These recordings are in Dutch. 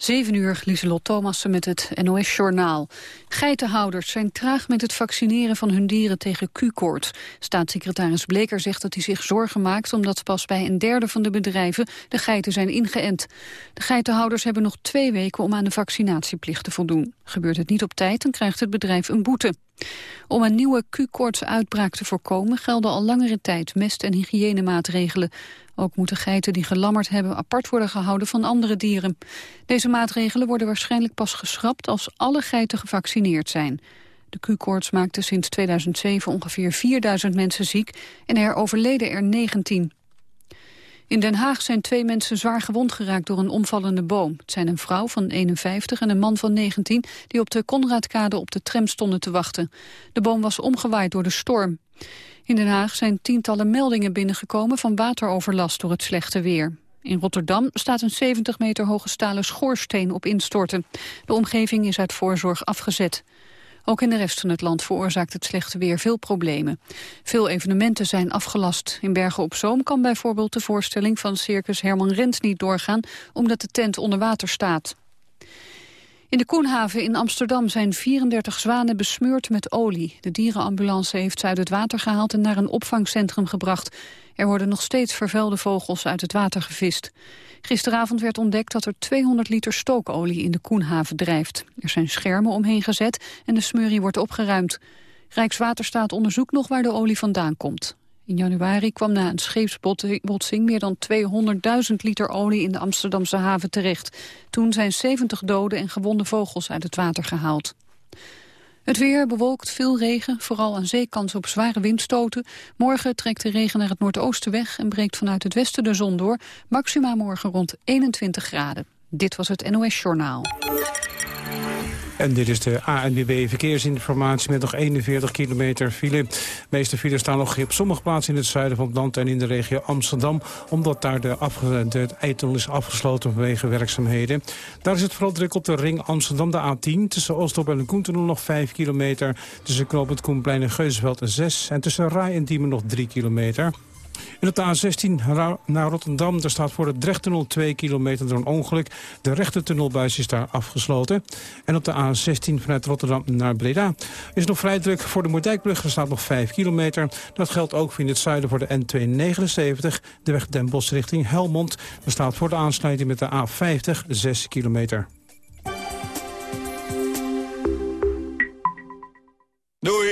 7 uur, Lieselot Thomassen met het NOS-journaal. Geitenhouders zijn traag met het vaccineren van hun dieren tegen Q-koorts. Staatssecretaris Bleker zegt dat hij zich zorgen maakt... omdat pas bij een derde van de bedrijven de geiten zijn ingeënt. De geitenhouders hebben nog twee weken om aan de vaccinatieplicht te voldoen. Gebeurt het niet op tijd, dan krijgt het bedrijf een boete. Om een nieuwe Q-koortsuitbraak te voorkomen gelden al langere tijd mest- en hygiënemaatregelen. Ook moeten geiten die gelammerd hebben apart worden gehouden van andere dieren. Deze maatregelen worden waarschijnlijk pas geschrapt als alle geiten gevaccineerd zijn. De Q-koorts maakte sinds 2007 ongeveer 4000 mensen ziek en er overleden er 19. In Den Haag zijn twee mensen zwaar gewond geraakt door een omvallende boom. Het zijn een vrouw van 51 en een man van 19 die op de Konradkade op de tram stonden te wachten. De boom was omgewaaid door de storm. In Den Haag zijn tientallen meldingen binnengekomen van wateroverlast door het slechte weer. In Rotterdam staat een 70 meter hoge stalen schoorsteen op instorten. De omgeving is uit voorzorg afgezet. Ook in de rest van het land veroorzaakt het slechte weer veel problemen. Veel evenementen zijn afgelast. In Bergen op Zoom kan bijvoorbeeld de voorstelling van circus Herman Rens niet doorgaan... omdat de tent onder water staat. In de Koenhaven in Amsterdam zijn 34 zwanen besmeurd met olie. De dierenambulance heeft ze uit het water gehaald en naar een opvangcentrum gebracht. Er worden nog steeds vervuilde vogels uit het water gevist. Gisteravond werd ontdekt dat er 200 liter stookolie in de Koenhaven drijft. Er zijn schermen omheen gezet en de smurrie wordt opgeruimd. Rijkswaterstaat onderzoekt nog waar de olie vandaan komt. In januari kwam na een scheepsbotsing meer dan 200.000 liter olie in de Amsterdamse haven terecht. Toen zijn 70 doden en gewonde vogels uit het water gehaald. Het weer bewolkt, veel regen, vooral aan zeekans op zware windstoten. Morgen trekt de regen naar het noordoosten weg en breekt vanuit het westen de zon door. Maxima morgen rond 21 graden. Dit was het NOS Journaal. En dit is de ANWB Verkeersinformatie met nog 41 kilometer file. De meeste files staan nog op sommige plaatsen in het zuiden van het land en in de regio Amsterdam. Omdat daar de, de Eitel is afgesloten vanwege werkzaamheden. Daar is het vooral druk op de ring Amsterdam, de A10. Tussen Oostdorp en de Koentunnel nog 5 kilometer. Tussen Knoopend Koenplein en Geusveld 6. En tussen Rai en Diemen nog 3 kilometer. In de A16 naar Rotterdam, daar staat voor de Drechttunnel 2 kilometer door een ongeluk. De rechte tunnelbuis is daar afgesloten. En op de A16 vanuit Rotterdam naar Breda is nog vrij druk voor de Moerdijkbrug. Er staat nog 5 kilometer. Dat geldt ook in het zuiden voor de N279, de weg Den Bosch richting Helmond. Er staat voor de aansluiting met de A50 6 kilometer.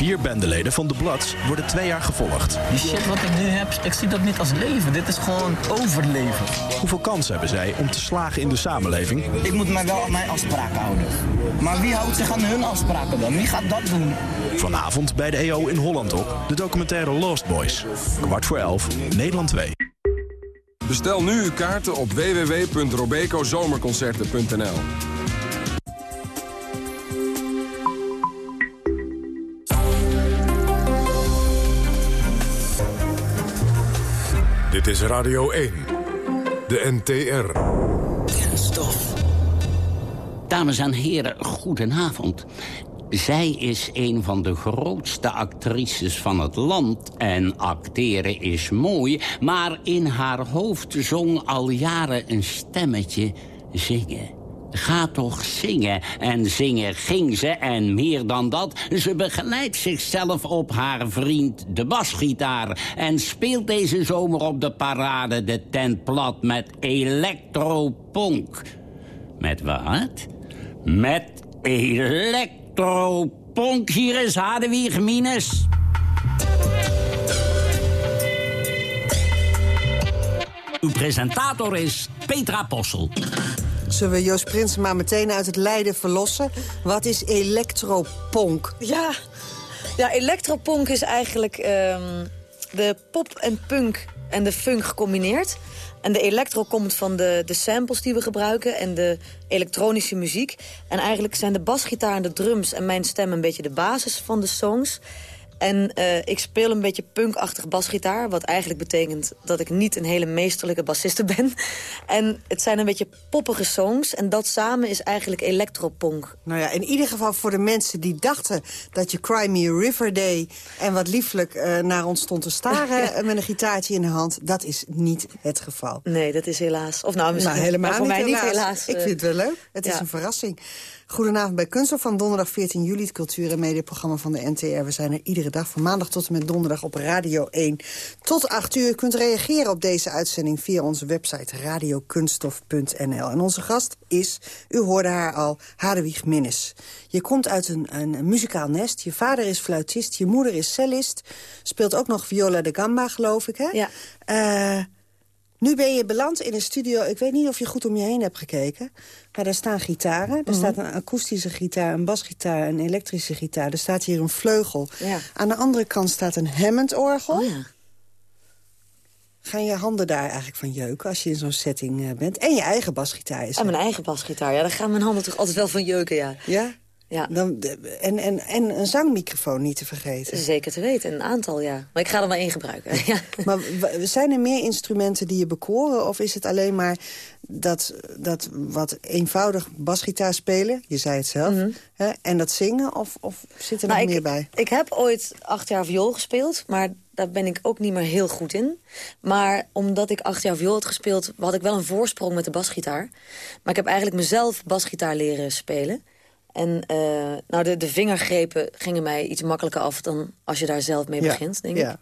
Vier bendeleden van de Bloods worden twee jaar gevolgd. Die shit wat ik nu heb, ik zie dat niet als leven. Dit is gewoon overleven. Hoeveel kans hebben zij om te slagen in de samenleving? Ik moet mij wel aan mijn afspraken houden. Maar wie houdt zich aan hun afspraken dan? Wie gaat dat doen? Vanavond bij de EO in Holland op. De documentaire Lost Boys. Kwart voor elf, Nederland 2. Bestel nu uw kaarten op www.robecozomerconcerten.nl. is Radio 1, de NTR. Kenstof. Dames en heren, goedenavond. Zij is een van de grootste actrices van het land. En acteren is mooi, maar in haar hoofd zong al jaren een stemmetje zingen. Ga toch zingen. En zingen ging ze, en meer dan dat... ze begeleidt zichzelf op haar vriend de basgitaar... en speelt deze zomer op de parade de tent plat met electropunk. Met wat? Met electropunk. Hier is Hadewig Minus. Uw presentator is Petra Possel. Zullen we Joost Prins maar meteen uit het lijden verlossen? Wat is elektropunk? Ja, ja elektropunk is eigenlijk ehm, de pop en punk en de funk gecombineerd. En de electro komt van de, de samples die we gebruiken en de elektronische muziek. En eigenlijk zijn de basgitaar en de drums en mijn stem een beetje de basis van de songs. En uh, ik speel een beetje punkachtig basgitaar. Wat eigenlijk betekent dat ik niet een hele meesterlijke bassiste ben. En het zijn een beetje poppige songs. En dat samen is eigenlijk electropunk. Nou ja, in ieder geval voor de mensen die dachten... dat je Cry Me a River Day en wat lieflijk uh, naar ons stond te staren... met een gitaartje in de hand. Dat is niet het geval. Nee, dat is helaas. Of nou, misschien nou, helemaal voor niet mij helaas. niet helaas. Ik vind het wel leuk. Het ja. is een verrassing. Goedenavond bij Kunststof van donderdag 14 juli... het cultuur- en mediaprogramma van de NTR. We zijn er iedere dag van maandag tot en met donderdag op Radio 1. Tot 8 uur. U kunt reageren op deze uitzending via onze website radiokunststof.nl. En onze gast is, u hoorde haar al, Hadewig Minnes. Je komt uit een, een, muzikaal nest. Je vader is fluitist, je moeder is cellist. Speelt ook nog viola de gamba, geloof ik, hè? Ja. Uh, nu ben je beland in een studio. Ik weet niet of je goed om je heen hebt gekeken. Maar daar staan gitaren. Er mm -hmm. staat een akoestische gitaar, een basgitaar, een elektrische gitaar. Er staat hier een vleugel. Ja. Aan de andere kant staat een Hammond-orgel. Oh, ja. Gaan je handen daar eigenlijk van jeuken als je in zo'n setting uh, bent? En je eigen basgitaar is En mijn eigen basgitaar, ja. Daar gaan mijn handen toch altijd wel van jeuken, ja. Ja? Ja. Dan, en, en, en een zangmicrofoon niet te vergeten. Zeker te weten, een aantal, ja. Maar ik ga er maar één gebruiken. ja. Maar zijn er meer instrumenten die je bekoren? Of is het alleen maar dat, dat wat eenvoudig basgitaar spelen? Je zei het zelf. Mhm. hè, en dat zingen? Of, of zit er Nou, nog ik, meer bij? Ik heb ooit acht jaar viool gespeeld, maar daar ben ik ook niet meer heel goed in. Maar omdat ik acht jaar viool had gespeeld, had ik wel een voorsprong met de basgitaar. Maar ik heb eigenlijk mezelf basgitaar leren spelen. En uh, nou, de, de vingergrepen gingen mij iets makkelijker af... dan als je daar zelf mee Ja, begint, denk ja. ik.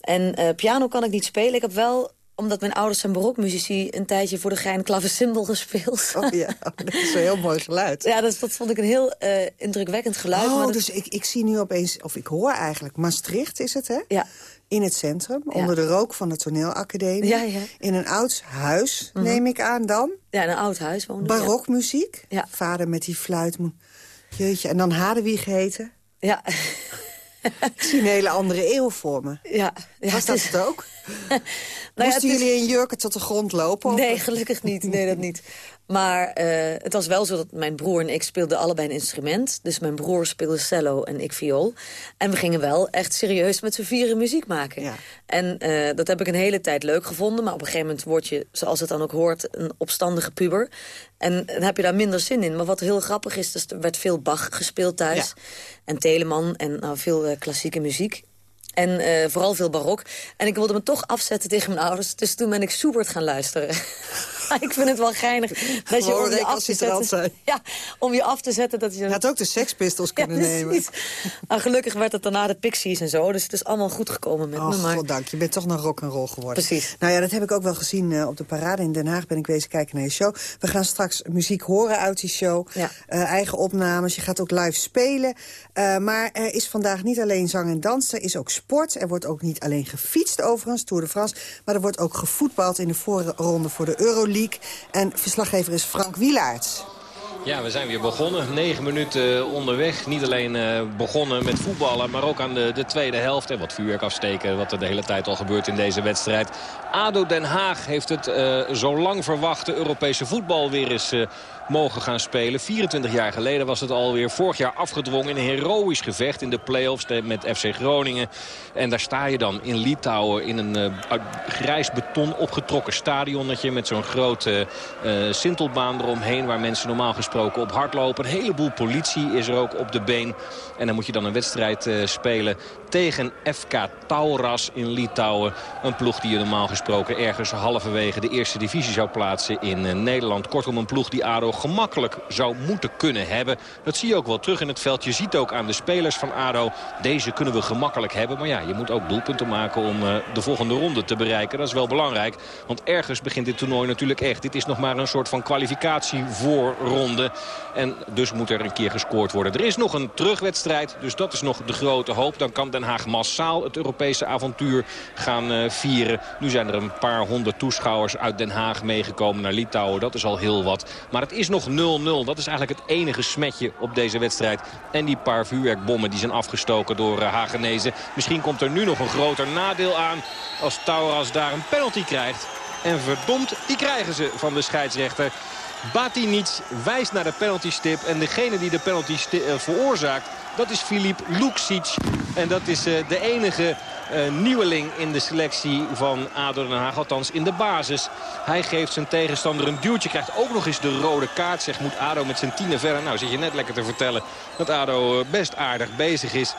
En uh, piano kan ik niet spelen. Ik heb wel, omdat mijn ouders zijn barokmuzici... een tijdje voor de gein klavecimbal gespeeld. Oh ja, oh, dat is een heel mooi geluid. ja, dat, dat vond ik een heel uh, indrukwekkend geluid. Oh, maar dat- dus ik, ik zie nu opeens, of ik hoor eigenlijk... Maastricht is het, hè? Ja, In het centrum, Ja. onder de rook van de toneelacademie. Ja, ja. In een oud huis, Mhm. neem ik aan dan. ja in een oud huis woonde. Barokmuziek. Ja. Vader met die fluit. Jeetje, en dan Hadewig heten. Ja, Ik zie een hele andere eeuw voor me. ja. ja Was dat het ook? Nou ja, Moesten het is- jullie in jurken tot de grond lopen? of- Nee, gelukkig niet. Nee, dat niet. Maar eh, het was wel zo dat mijn broer en ik speelden allebei een instrument. Dus mijn broer speelde cello en ik viool. En we gingen wel echt serieus met z'n vieren muziek maken. Ja. En eh, dat heb ik een hele tijd leuk gevonden. Maar op een gegeven moment word je, zoals het dan ook hoort, een opstandige puber. En dan heb je daar minder zin in. Maar wat heel grappig is, dus er werd veel Bach gespeeld thuis. En Telemann en nou, veel eh, klassieke muziek. En eh, vooral veel barok. En ik wilde me toch afzetten tegen mijn ouders. Dus toen ben ik Schubert gaan luisteren. ik vind het wel geinig. Dat je om je af te zetten. Ja, om je af te zetten dat je... Je had ook de Sex Pistols kunnen nemen. precies. Maar gelukkig werd het daarna de Pixies en zo. Dus het is allemaal goed gekomen met Oh, me. Maar... goddank. Je bent toch nog rock'n'roll geworden. Precies. Nou ja, dat heb ik ook wel gezien eh, op de parade in Den Haag. Ben ik wezen kijken naar je show. We gaan straks muziek horen uit die show. Ja. Eh, eigen opnames. Je gaat ook live spelen. Maar er is vandaag niet alleen zang en dans. Er is ook sport. Er wordt ook niet alleen gefietst overigens, Tour de France. Maar er wordt ook gevoetbald in de voorronde voor de Euroleague. En verslaggever is Frank Wielaerts. Ja, we zijn weer begonnen. Negen minuten onderweg. Niet alleen eh, begonnen met voetballen, maar ook aan de, de tweede helft. En wat vuurwerk afsteken, wat er de hele tijd al gebeurt in deze wedstrijd. ADO Den Haag heeft het eh, zo lang verwachte Europese voetbal weer eens eh, mogen gaan spelen. 24 jaar geleden was het alweer. Vorig jaar afgedwongen in een heroïsch gevecht in de play-offs met FC Groningen. En daar sta je dan in Litouwen in een eh, grijs beton opgetrokken stadionnetje... met zo'n grote eh sintelbaan eromheen waar mensen normaal gesproken op hardlopen. Een heleboel politie is er ook op de been. En dan moet je dan een wedstrijd eh, spelen tegen FK Tauras in Litouwen. Een ploeg die je normaal gesproken ergens halverwege de eerste divisie zou plaatsen in Nederland. Kortom een ploeg die ADO gemakkelijk zou moeten kunnen hebben. Dat zie je ook wel terug in het veld. Je ziet ook aan de spelers van ADO, deze kunnen we gemakkelijk hebben. Maar ja, je moet ook doelpunten maken om uh, de volgende ronde te bereiken. Dat is wel belangrijk, want ergens begint dit toernooi natuurlijk echt. Dit is nog maar een soort van kwalificatie voor ronde. En dus moet er een keer gescoord worden. Er is nog een terugwedstrijd, dus dat is nog de grote hoop. Dan kan Den Haag massaal het Europese avontuur gaan uh, vieren. Nu zijn er een paar honderd toeschouwers uit Den Haag meegekomen naar Litouwen. Dat is al heel wat. Maar het is nog 0-0. Dat is eigenlijk het enige smetje op deze wedstrijd. En die paar vuurwerkbommen die zijn afgestoken door uh, Hagenezen. Misschien komt er nu nog een groter nadeel aan als Tauras daar een penalty krijgt. En verdomd, die krijgen ze van de scheidsrechter. Batinic wijst naar de penaltystip. En degene die de penalty uh, veroorzaakt, dat is Filip Luksic. En dat is uh, de enige nieuweling in de selectie van ADO Den Haag. Althans in de basis. Hij geeft zijn tegenstander een duwtje. Krijgt ook nog eens de rode kaart. Zegt moet ADO met zijn tienen verder. Nou zit je net lekker te vertellen dat ADO best aardig bezig is.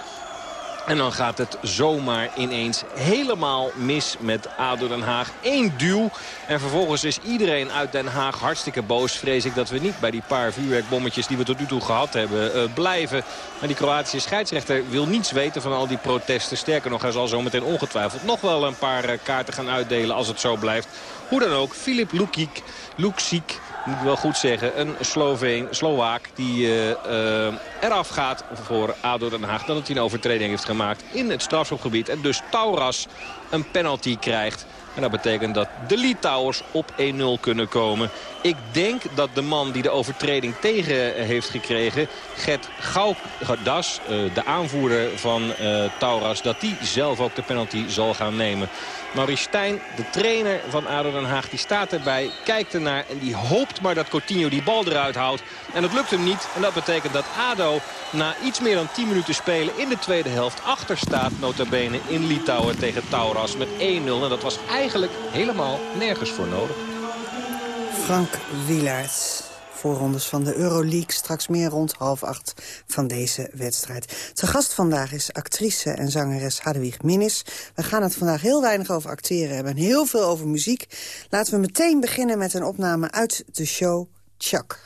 En dan gaat het zomaar ineens helemaal mis met ADO Den Haag. Eén duw. En vervolgens is iedereen uit Den Haag hartstikke boos. Vrees ik dat we niet bij die paar vuurwerkbommetjes die we tot nu toe gehad hebben uh, blijven. Maar die Kroatische scheidsrechter wil niets weten van al die protesten. Sterker nog, hij zal zo meteen ongetwijfeld nog wel een paar uh, kaarten gaan uitdelen als het zo blijft. Hoe dan ook, Filip Lukic, Luksic moet ik wel goed zeggen, een Sloveen, Slovaak die uh, uh, eraf gaat voor ADO Den Haag. Dat hij een overtreding heeft gemaakt in het strafschopgebied. En dus Tauras een penalty krijgt. En dat betekent dat de Litouwers op 1-0 kunnen komen. Ik denk dat de man die de overtreding tegen heeft gekregen... Gert Gaudas, de aanvoerder van uh, Tauras... dat die zelf ook de penalty zal gaan nemen. Maurice Stijn, de trainer van ADO Den Haag, die staat erbij, kijkt ernaar... en die hoopt maar dat Coutinho die bal eruit houdt. En dat lukt hem niet. En dat betekent dat ADO na iets meer dan 10 minuten spelen in de tweede helft... achter staat, nota bene, in Litouwen tegen Tauras met 1-0. En dat was eigenlijk helemaal nergens voor nodig. Frank Wielaert voorrondes van de Euroleague. Straks meer rond half acht van deze wedstrijd. Te gast vandaag is actrice en zangeres Hadewig Minnis. We gaan het vandaag heel weinig over acteren hebben en heel veel over muziek. Laten we meteen beginnen met een opname uit de show Chuck.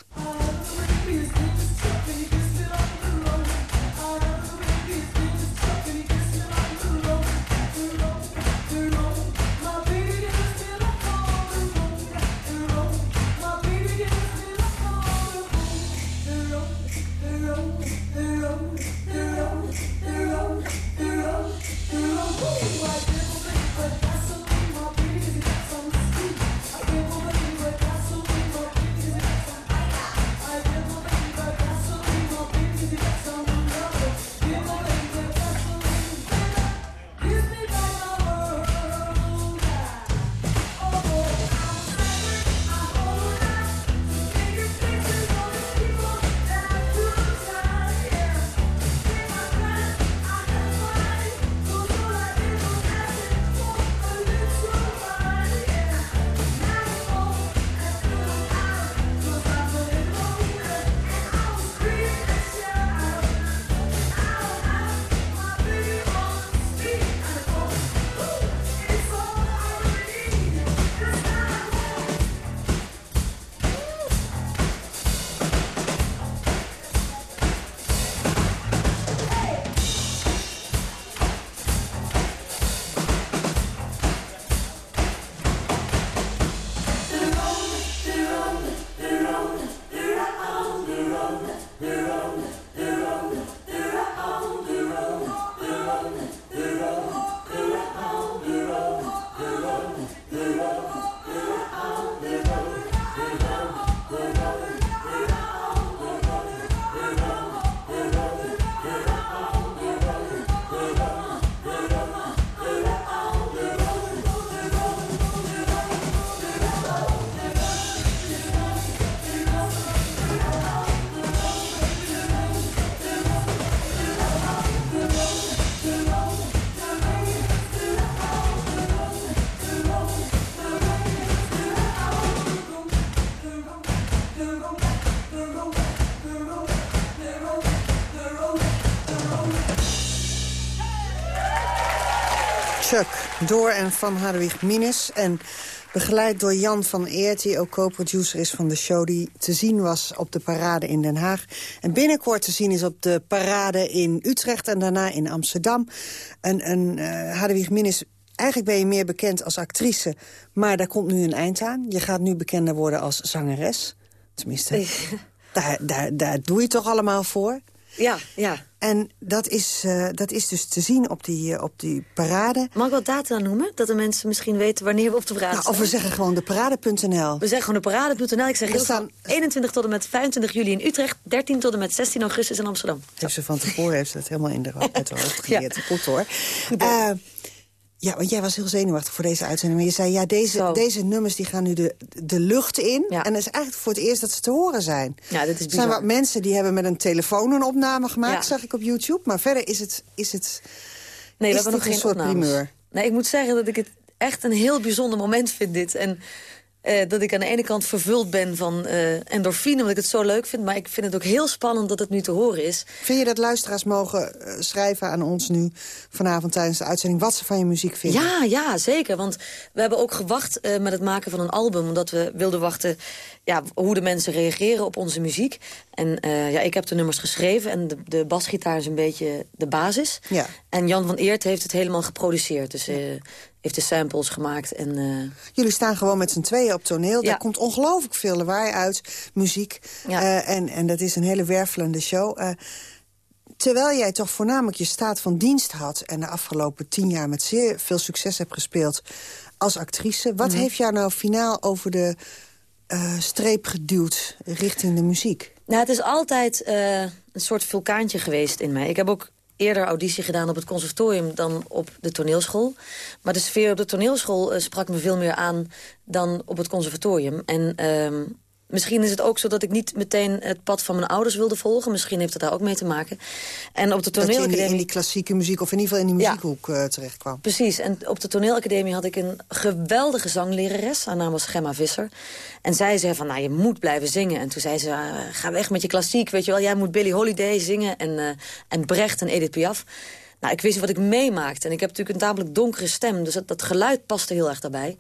Door en van Hadewig Minus. En Begeleid door Jan van Eert, die ook co-producer is van de show... die te zien was op de parade in Den Haag. En binnenkort te zien is op de parade in Utrecht en daarna in Amsterdam. En, en uh, Hadewig Min is Eigenlijk ben je meer bekend als actrice, maar daar komt nu een eind aan. Je gaat nu bekender worden als zangeres. Tenminste, daar, daar, daar doe je toch allemaal voor? Ja, ja. En dat is, uh, dat is dus te zien op die, uh, op die parade. Mag ik wat data noemen? Dat de mensen misschien weten wanneer we op de parade nou, Of we zeggen gewoon de parade.nl. We zeggen gewoon de parade.nl. Ik zeg heel staan... 21 tot en met 25 juli in Utrecht. 13 tot en met 16 augustus in Amsterdam. Heeft ze van tevoren heeft ze het helemaal in de, uit de hoofd geleerd. ja. Goed hoor. Uh, ja, want jij was heel zenuwachtig voor deze uitzending. Maar je zei, ja, deze, deze nummers die gaan nu de, de lucht in. Ja. En dat is eigenlijk voor het eerst dat ze te horen zijn. Ja, dat is Er zijn wat mensen die hebben met een telefoon een opname gemaakt, zag ik op YouTube. Maar verder is het, is het nee, is we hebben nog geen soort opnames. primeur. Nee, ik moet zeggen dat ik het echt een heel bijzonder moment vind, dit. En uh, dat ik aan de ene kant vervuld ben van uh, endorfine, omdat ik het zo leuk vind. Maar ik vind het ook heel spannend dat het nu te horen is. Vind je dat luisteraars mogen uh, schrijven aan ons nu vanavond tijdens de uitzending... wat ze van je muziek vinden? Ja, ja zeker. Want we hebben ook gewacht met het maken van een album... omdat we wilden wachten ja, hoe de mensen reageren op onze muziek. En ja, ik heb de nummers geschreven en de, de basgitaar is een beetje de basis. Ja. En Jan van Eert heeft het helemaal geproduceerd. Dus heeft de samples gemaakt. En, uh... Jullie staan gewoon met z'n tweeën op toneel. Ja. Daar komt ongelooflijk veel lawaai uit, muziek. Ja. Uh, en, en dat is een hele wervelende show. Uh, terwijl jij toch voornamelijk je staat van dienst had... en de afgelopen tien jaar met zeer veel succes hebt gespeeld als actrice... wat Mhm. heeft jou nou finaal over de streep geduwd richting de muziek? Nou, het is altijd een soort vulkaantje geweest in mij. Ik heb ook eerder auditie gedaan op het conservatorium dan op de toneelschool. Maar de sfeer op de toneelschool uh, sprak me veel meer aan dan op het conservatorium. En uh, misschien is het ook zo dat ik niet meteen het pad van mijn ouders wilde volgen. Misschien heeft het daar ook mee te maken. En op de toneelacademie... Dat je in die, in die klassieke muziek, of in ieder geval in die muziekhoek ja. uh, terecht kwam. Precies. En op de toneelacademie had ik een geweldige zanglerares. Haar naam was Gemma Visser. En zij zei van, nou, je moet blijven zingen. En toen zei ze, uh, ga weg met je klassiek, weet je wel. Jij moet Billie Holiday zingen en, uh, en Brecht en Edith Piaf. Nou, ik wist wat ik meemaakte. En ik heb natuurlijk een tamelijk donkere stem. Dus dat, dat geluid paste heel erg daarbij.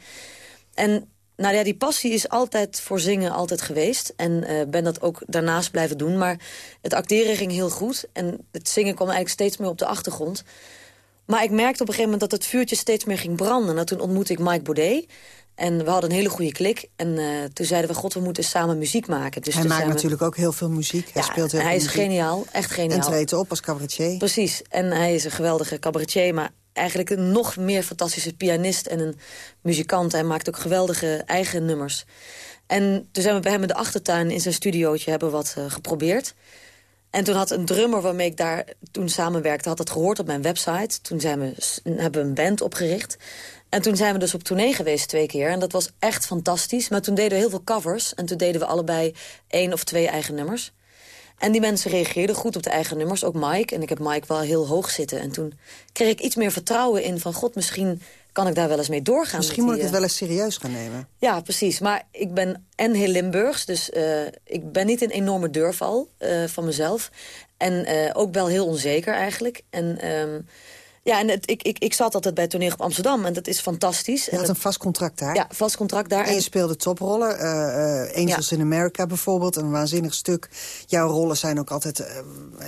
En nou ja, die passie is altijd voor zingen altijd geweest. En uh, ben dat ook daarnaast blijven doen. Maar het acteren ging heel goed. En het zingen kwam eigenlijk steeds meer op de achtergrond. Maar ik merkte op een gegeven moment dat het vuurtje steeds meer ging branden. Nou, toen ontmoette ik Mike Baudet. En we hadden een hele goede klik. En uh, toen zeiden we, god, we moeten samen muziek maken. Dus hij maakt we... natuurlijk ook heel veel muziek. Hij ja, speelt heel hij veel is muziek. geniaal, echt geniaal. En treedt op als cabaretier. Precies. En hij is een geweldige cabaretier, maar eigenlijk een nog meer fantastische pianist en een muzikant. Hij maakt ook geweldige eigen nummers. En toen zijn we bij hem in de achtertuin in zijn studiootje hebben wat uh, geprobeerd. En toen had een drummer waarmee ik daar toen samenwerkte... had dat gehoord op mijn website. Toen zijn we, hebben we een band opgericht. En toen zijn we dus op tournee geweest twee keer. En dat was echt fantastisch. Maar toen deden we heel veel covers. En toen deden we allebei één of twee eigen nummers. En die mensen reageerden goed op de eigen nummers, ook Mike. En ik heb Mike wel heel hoog zitten. En toen kreeg ik iets meer vertrouwen in van... god, misschien kan ik daar wel eens mee doorgaan. Misschien moet die, ik het wel eens serieus gaan nemen. Ja, precies. Maar ik ben en heel Limburgs, dus uh, ik ben niet een enorme durval uh, van mezelf. En uh, ook wel heel onzeker eigenlijk. En... Um, ja, en het, ik, ik, ik zat altijd bij Toneel op Amsterdam en dat is fantastisch. Je had dat, een vast contract daar? Ja, vast contract daar. En je speelde toprollen. Uh, uh, Angels ja. in America bijvoorbeeld, een waanzinnig stuk. Jouw rollen zijn ook altijd, uh,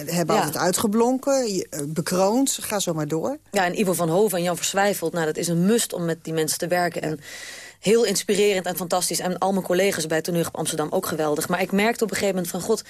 hebben ja. altijd uitgeblonken, je, bekroond. Ga zo maar door. Ja, en Ivo van Hoven en Jan Verswijfeld, nou, dat is een must om met die mensen te werken. En heel inspirerend en fantastisch. En al mijn collega's bij Toneel op Amsterdam ook geweldig. Maar ik merkte op een gegeven moment van, god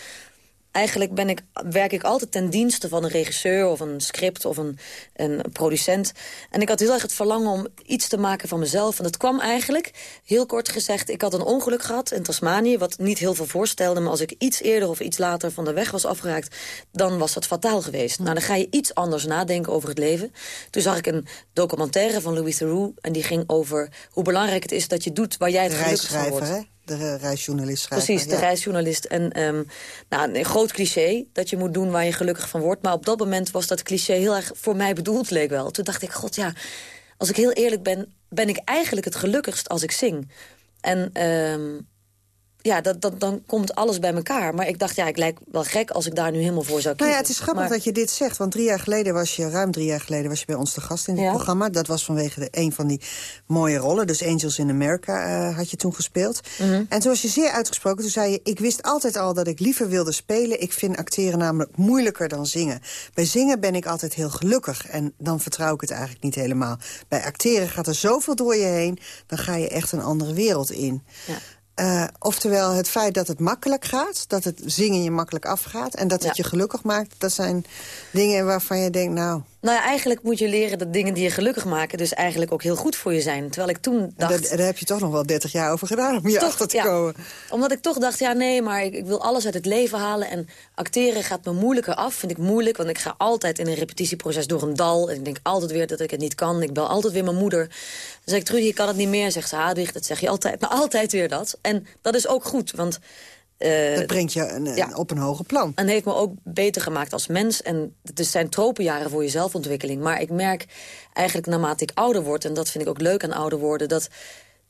eigenlijk ben ik, werk ik altijd ten dienste van een regisseur... of een script of een, een producent. En ik had heel erg het verlangen om iets te maken van mezelf. En dat kwam eigenlijk, heel kort gezegd... ik had een ongeluk gehad in Tasmanië... wat niet heel veel voorstelde, maar als ik iets eerder of iets later... van de weg was afgeraakt, dan was dat fataal geweest. Nou, dan ga je iets anders nadenken over het leven. Toen zag ik een documentaire van Louis Theroux... en die ging over hoe belangrijk het is dat je doet... waar jij het gelukkig van wordt. Hè? De reisjournalist schrijver. Precies, de ja. reisjournalist. En um, nou, een groot cliché, dat je moet doen waar je gelukkig van wordt. Maar op dat moment was dat cliché heel erg voor mij bedoeld, leek wel. Toen dacht ik, god ja, als ik heel eerlijk ben... ben ik eigenlijk het gelukkigst als ik zing. En um, ja, dat, dat, dan komt alles bij elkaar. Maar ik dacht, ja, ik lijk wel gek als ik daar nu helemaal voor zou kiezen. Nou ja, het is grappig dat je dit zegt. Want drie jaar geleden was je, ruim drie jaar geleden... was je bij ons te gast in dit programma. Dat was vanwege de, een van die mooie rollen. Dus Angels in America uh, had je toen gespeeld. Mhm. En toen was je zeer uitgesproken. Toen zei je, ik wist altijd al dat ik liever wilde spelen. Ik vind acteren namelijk moeilijker dan zingen. Bij zingen ben ik altijd heel gelukkig. En dan vertrouw ik het eigenlijk niet helemaal. Bij acteren gaat er zoveel door je heen. Dan ga je echt een andere wereld in. Ja. Uh, oftewel het feit dat het makkelijk gaat, dat het zingen je makkelijk afgaat... en dat het Ja. je gelukkig maakt, dat zijn dingen waarvan je denkt... nou, Nou ja, eigenlijk moet je leren dat dingen die je gelukkig maken... dus eigenlijk ook heel goed voor je zijn. Terwijl ik toen dacht... daar heb je toch nog wel 30 jaar over gedaan om hier Toch, achter te ja. komen. Omdat ik toch dacht, ja nee, maar ik, ik wil alles uit het leven halen. En acteren gaat me moeilijker af, vind ik moeilijk. Want ik ga altijd in een repetitieproces door een dal. En ik denk altijd weer dat ik het niet kan. Ik bel altijd weer mijn moeder. Dan zeg ik, Trudy, ik kan het niet meer. Zegt ze, Hadwig, dat zeg je altijd. Nou, altijd weer dat. En dat is ook goed, want... eh, Dat brengt je een, ja. op een hoger plan. en heeft me ook beter gemaakt als mens. En het is- zijn tropenjaren voor je zelfontwikkeling. Maar ik merk eigenlijk naarmate ik ouder word... en dat vind ik ook leuk aan ouder worden... dat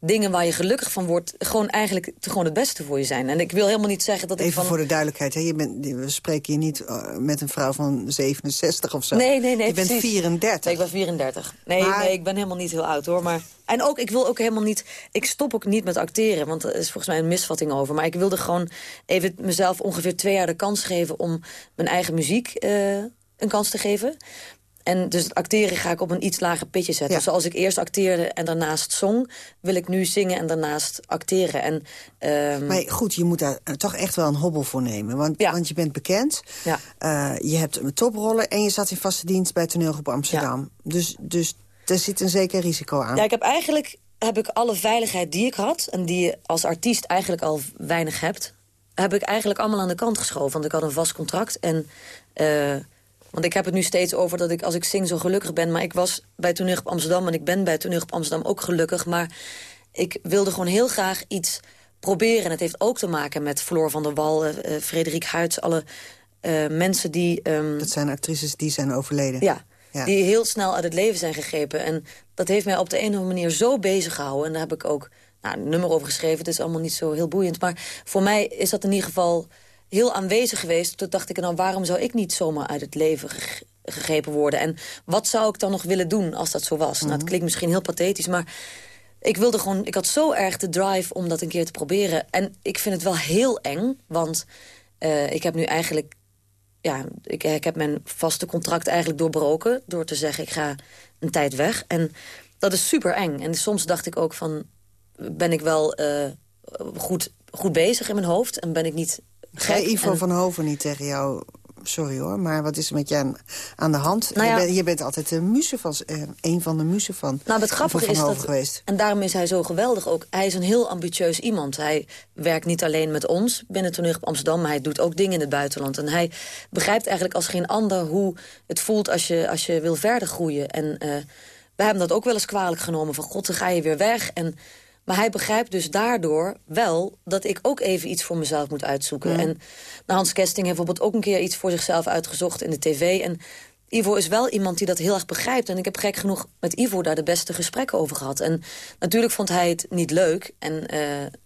dingen waar je gelukkig van wordt... gewoon eigenlijk gewoon het beste voor je zijn. En ik wil helemaal niet zeggen dat ik Even van... voor de duidelijkheid, hè? Je bent, we spreken hier niet eh, met een vrouw van 67 of zo. Nee, nee, nee. Je bent precies. 34. Nee, ik ben 34. Nee, Maar- nee, ik ben helemaal niet heel oud hoor. Maar... En ook, ik wil ook helemaal niet... Ik stop ook niet met acteren, want er is volgens mij een misvatting over. Maar ik wilde gewoon even mezelf ongeveer twee jaar de kans geven... om mijn eigen muziek eh, een kans te geven. En dus het acteren ga ik op een iets lager pitje zetten. Ja. Zoals ik eerst acteerde en daarnaast zong... wil ik nu zingen en daarnaast acteren. En, ehm, Maar goed, je moet daar eh, toch echt wel een hobbel voor nemen. Want, Ja. want je bent bekend, Ja. eh, je hebt een toprollen... en je zat in vaste dienst bij Toneelgroep Amsterdam. Dus, dus er zit een zeker risico aan. Ja, ik heb eigenlijk heb ik alle veiligheid die ik had... en die je als artiest eigenlijk al weinig hebt... heb ik eigenlijk allemaal aan de kant geschoven. Want ik had een vast contract. En, eh, want ik heb het nu steeds over dat ik als ik zing zo gelukkig ben. Maar ik was bij Toneel op Amsterdam en ik ben bij Toneel op Amsterdam ook gelukkig. Maar ik wilde gewoon heel graag iets proberen. En het heeft ook te maken met Floor van der Wal, eh, eh, Frederik Huyts... alle eh, mensen die... ehm, Dat zijn actrices die zijn overleden. ja, Ja. die heel snel uit het leven zijn gegrepen. En dat heeft mij op de een of andere manier zo bezig gehouden. En daar heb ik ook nou, een nummer over geschreven. Het is allemaal niet zo heel boeiend. Maar voor mij is dat in ieder geval heel aanwezig geweest. Toen dacht ik, nou, waarom zou ik niet zomaar uit het leven ge- gegrepen worden? En wat zou ik dan nog willen doen als dat zo was? Nou, het klinkt misschien heel pathetisch, maar... Ik wilde gewoon, ik had zo erg de drive om dat een keer te proberen. En ik vind het wel heel eng, want eh, ik heb nu eigenlijk ja, ik, ik heb mijn vaste contract eigenlijk doorbroken... door te zeggen, ik ga een tijd weg. En dat is super eng. En soms dacht ik ook van... ben ik wel eh, goed, goed bezig in mijn hoofd? En ben ik niet Ga gek? Ivo En- van Hoven niet tegen jou... Sorry hoor, maar wat is er met je aan, de hand? Nou ja- je, bent, je bent altijd de muze van, eh, een van de muzen van, Nou, het grappige is dat... geweest. En daarom is hij zo geweldig ook. Hij is een heel ambitieus iemand. Hij werkt niet alleen met ons binnen Toneel op Amsterdam... maar hij doet ook dingen in het buitenland. En hij begrijpt eigenlijk als geen ander hoe het voelt... als je, als je wil verder groeien. En eh we hebben dat ook wel eens kwalijk genomen. Van god, dan ga je weer weg. En, maar hij begrijpt dus daardoor wel... dat ik ook even iets voor mezelf moet uitzoeken. En nou, Hans Kesting heeft bijvoorbeeld ook een keer iets voor zichzelf uitgezocht in de tv... En Ivo is wel iemand die dat heel erg begrijpt. En ik heb gek genoeg met Ivo daar de beste gesprekken over gehad. En natuurlijk vond hij het niet leuk. En eh,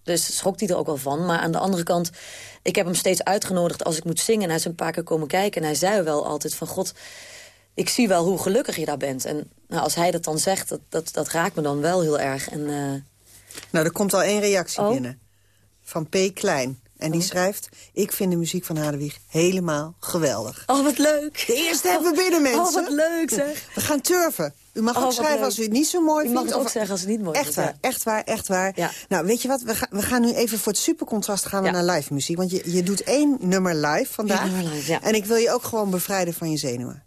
dus schrok hij er ook wel van. Maar aan de andere kant, ik heb hem steeds uitgenodigd als ik moet zingen. En hij is een paar keer komen kijken. En hij zei wel altijd van, god, ik zie wel hoe gelukkig je daar bent. En nou, als hij dat dan zegt, dat, dat, dat raakt me dan wel heel erg. En, eh, Nou, er komt al één reactie Oh. binnen. Van P. Klein. En die schrijft... Ik vind de muziek van Hadewig helemaal geweldig. oh, wat leuk. De eerste hebben we binnen, mensen. Oh, wat leuk zeg. We gaan turven. U mag Oh, ook schrijven leuk. als u het niet zo mooi Je vindt. mag het ook of- zeggen als het niet mooi Echt is. waar, ja. echt waar, echt waar. Ja. Nou, weet je wat? We, gaan we gaan nu even voor het supercontrast gaan we Ja. naar live muziek. Want je, je doet één nummer live vandaag. Nummer live. En ik wil je ook gewoon bevrijden van je zenuwen.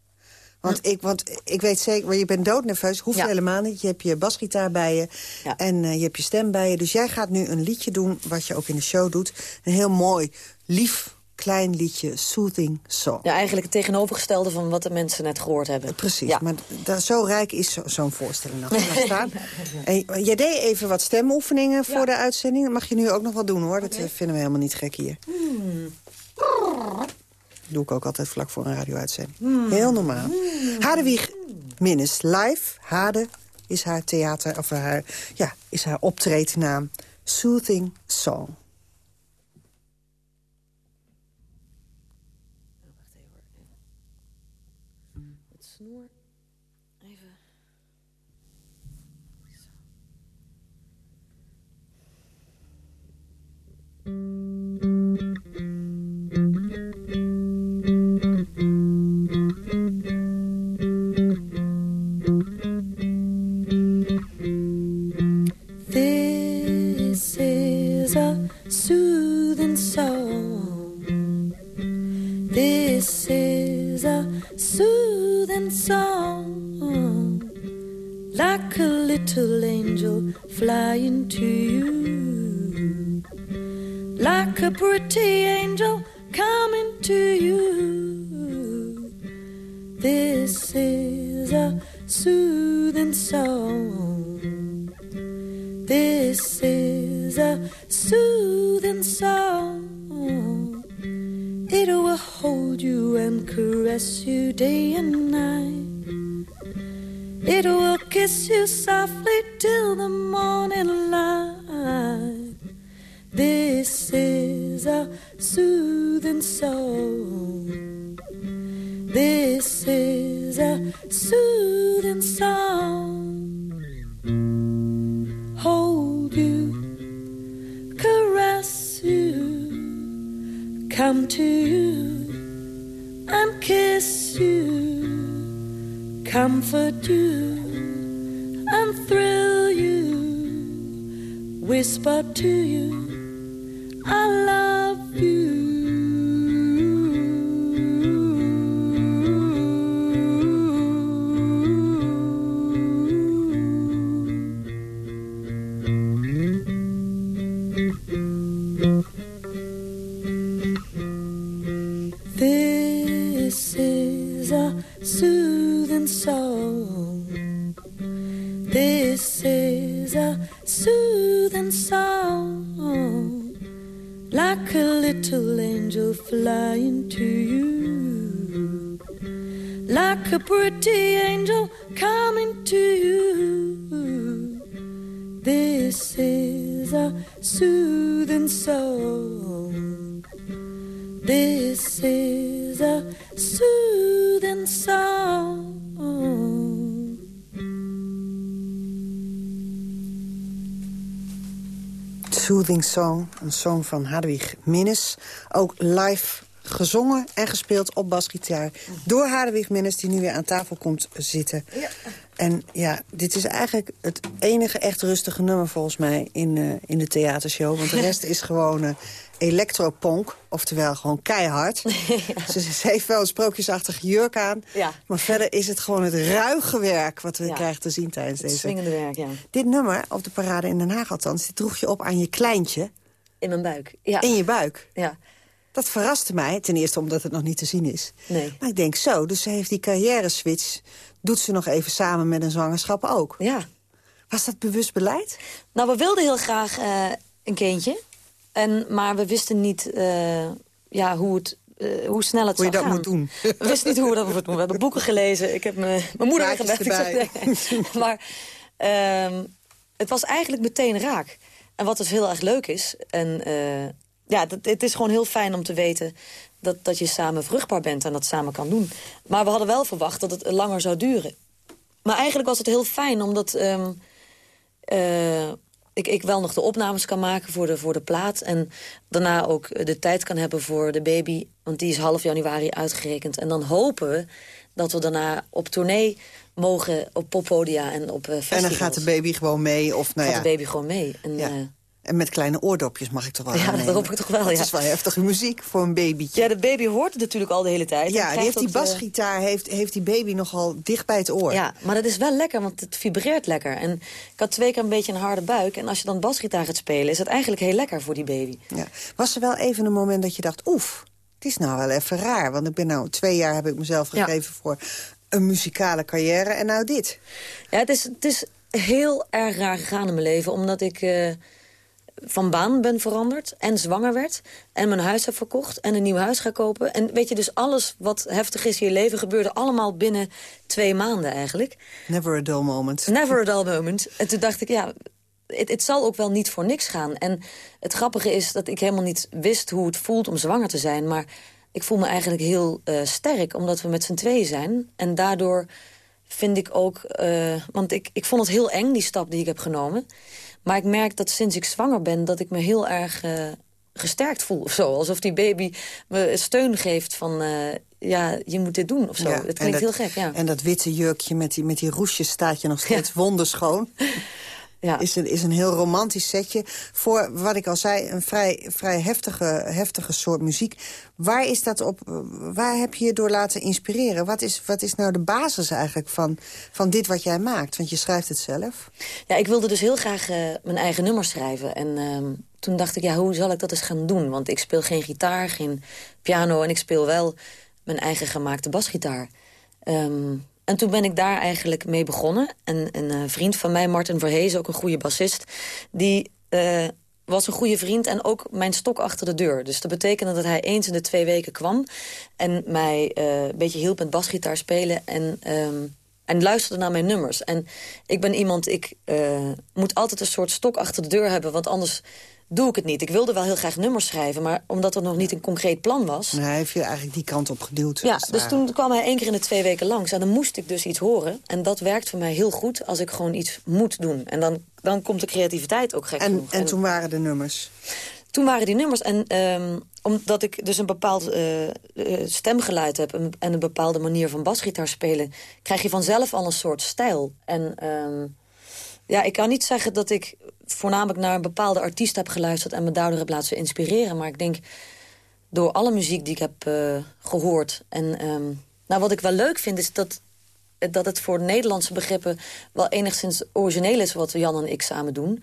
Want, ik, want ik weet zeker, maar je bent doodnerveus. Hoeft Ja. helemaal niet. Je hebt je basgitaar bij je. Ja. En eh, je hebt je stem bij je. Dus jij gaat nu een liedje doen, wat je ook in de show doet. Een heel mooi, lief, klein liedje. Soothing song. Ja, eigenlijk het tegenovergestelde van wat de mensen net gehoord hebben. Precies, Ja. maar zo rijk is zo- zo'n voorstelling nog. Staan. En jij deed even wat stemoefeningen voor de uitzending. Dat mag je nu ook nog wel doen, hoor. Dat eh, vinden we helemaal niet gek hier. Doe ik ook altijd vlak voor een radio-uitzending. Heel normaal. Hadewig Minnes live. Hade is haar theater, of haar, ja, is haar optreednaam. Soothing Song. Like a pretty angel coming to you. This is a soothing song. This is a soothing song. It will hold you and caress you day and night. It will kiss you softly till the morning light. Song. This is a soothing song. Hold you, caress you, come to you and kiss you, comfort you and thrill you, whisper to you, Een song van Hadwig Minnes. Ook live gezongen en gespeeld op basgitaar door Hadewig Minnes... die nu weer aan tafel komt zitten. Ja. En ja, dit is eigenlijk het enige echt rustige nummer volgens mij in, eh, in de theatershow. Want de rest is gewoon eh electropunk, oftewel gewoon keihard. Ze, ze heeft wel een sprookjesachtig jurk aan. Ja. Maar verder is het gewoon het ruige werk wat we krijgen te zien tijdens Het deze... swingende werk, ja. Dit nummer, op de parade in Den Haag althans... dit droeg je op aan je kleintje In mijn buik. Ja. in je buik. Ja. Dat verraste mij, ten eerste omdat het nog niet te zien is. Nee. Maar ik denk zo, dus ze heeft die carrière-switch... doet ze nog even samen met een zwangerschap ook. Ja. Was dat bewust beleid? Nou, we wilden heel graag eh, een kindje. En, maar we wisten niet eh, ja, hoe, het, eh, hoe snel het Hoe je zou dat gaan. moet doen. We wisten niet hoe we dat moeten doen. We hebben boeken gelezen. Ik heb mijn moeder zeg, nee. maar ehm, het was eigenlijk meteen raak. En wat dus heel erg leuk is... En, eh, ja, dat, het is gewoon heel fijn om te weten dat, dat je samen vruchtbaar bent... en dat samen kan doen. Maar we hadden wel verwacht dat het langer zou duren. Maar eigenlijk was het heel fijn, omdat... ehm, eh, ik, ik wel nog de opnames kan maken voor de, voor de plaat. En daarna ook de tijd kan hebben voor de baby. Want die is half januari uitgerekend. En dan hopen we dat we daarna op tournee mogen op poppodia en op eh, En festivals. dan gaat de baby gewoon mee, of nou Gaat ja... de baby gewoon mee. En, Ja. Eh, En met kleine oordopjes mag ik toch wel Ja, dat aannemen. hoop ik toch wel, Dat ja. is wel heftige muziek voor een babytje. ja, de baby hoort het natuurlijk al de hele tijd. Ja, die heeft die dat, eh, basgitaar, heeft, heeft die baby nogal dicht bij het oor. Ja, maar dat is wel lekker, want het vibreert lekker. En ik had twee keer een beetje een harde buik. En als je dan basgitaar gaat spelen, is het eigenlijk heel lekker voor die baby. Ja. Was er wel even een moment dat je dacht, oef, het is nou wel even raar. Want ik ben nou twee jaar heb ik mezelf Ja. gegeven voor een muzikale carrière en nou dit. Ja, het is, het is heel erg raar gegaan in mijn leven. Omdat ik eh, van baan ben veranderd en zwanger werd. En mijn huis heb verkocht en een nieuw huis ga kopen. En weet je, dus alles wat heftig is in je leven... gebeurde allemaal binnen twee maanden eigenlijk. Never a dull moment. Never a dull moment. En toen dacht ik, ja, het, het zal ook wel niet voor niks gaan. En het grappige is dat ik helemaal niet wist hoe het voelt om zwanger te zijn. Maar ik voel me eigenlijk heel uh, sterk, omdat we met z'n tweeën zijn. En daardoor vind ik ook... Uh, want ik, ik vond het heel eng, die stap die ik heb genomen. Maar ik merk dat sinds ik zwanger ben... dat ik me heel erg uh, gesterkt voel of zo. Alsof die baby me steun geeft van... ja, je moet dit doen of zo. het klinkt heel gek, ja. En dat witte jurkje met die, met die roesjes staat je nog steeds wonderschoon. Ja. Is, een, is een heel romantisch setje. Voor, wat ik al zei, een vrij, vrij heftige, heftige soort muziek. Waar, is dat op, waar heb je je door laten inspireren? Wat is, wat is nou de basis eigenlijk van, van dit wat jij maakt? Want je schrijft het zelf. Ja, ik wilde dus heel graag uh, mijn eigen nummer schrijven. En uh, toen dacht ik, ja, hoe zal ik dat eens gaan doen? Want ik speel geen gitaar, geen piano... en ik speel wel mijn eigen gemaakte basgitaar. Um, en toen ben ik daar eigenlijk mee begonnen. En een uh, vriend van mij, Martin Verhees, ook een goede bassist... die uh, was een goede vriend en ook mijn stok achter de deur. Dus dat betekende dat hij eens in de twee weken kwam... en mij uh, een beetje hielp met basgitaar spelen... en um, en luisterde naar mijn nummers. En ik ben iemand, ik moet altijd een soort stok achter de deur hebben... want anders doe ik het niet. Ik wilde wel heel graag nummers schrijven, maar omdat er nog niet een concreet plan was... Nee, hij heeft je eigenlijk die kant op geduwd. Ja, dus toen kwam hij één keer in de twee weken langs. En dan moest ik dus iets horen. En dat werkt voor mij heel goed als ik gewoon iets moet doen. En dan, dan komt de creativiteit ook gek en, En, toen waren de nummers? Toen waren die nummers. En um, omdat ik dus een bepaald uh, stemgeluid heb... En, en, een bepaalde manier van basgitaar spelen... krijg je vanzelf al een soort stijl. En... Um, ja, ik kan niet zeggen dat ik voornamelijk naar een bepaalde artiest heb geluisterd... en me daardoor heb laten inspireren. Maar ik denk, door alle muziek die ik heb uh, gehoord... en um, nou, wat ik wel leuk vind, is dat, dat het voor Nederlandse begrippen... wel enigszins origineel is wat Jan en ik samen doen...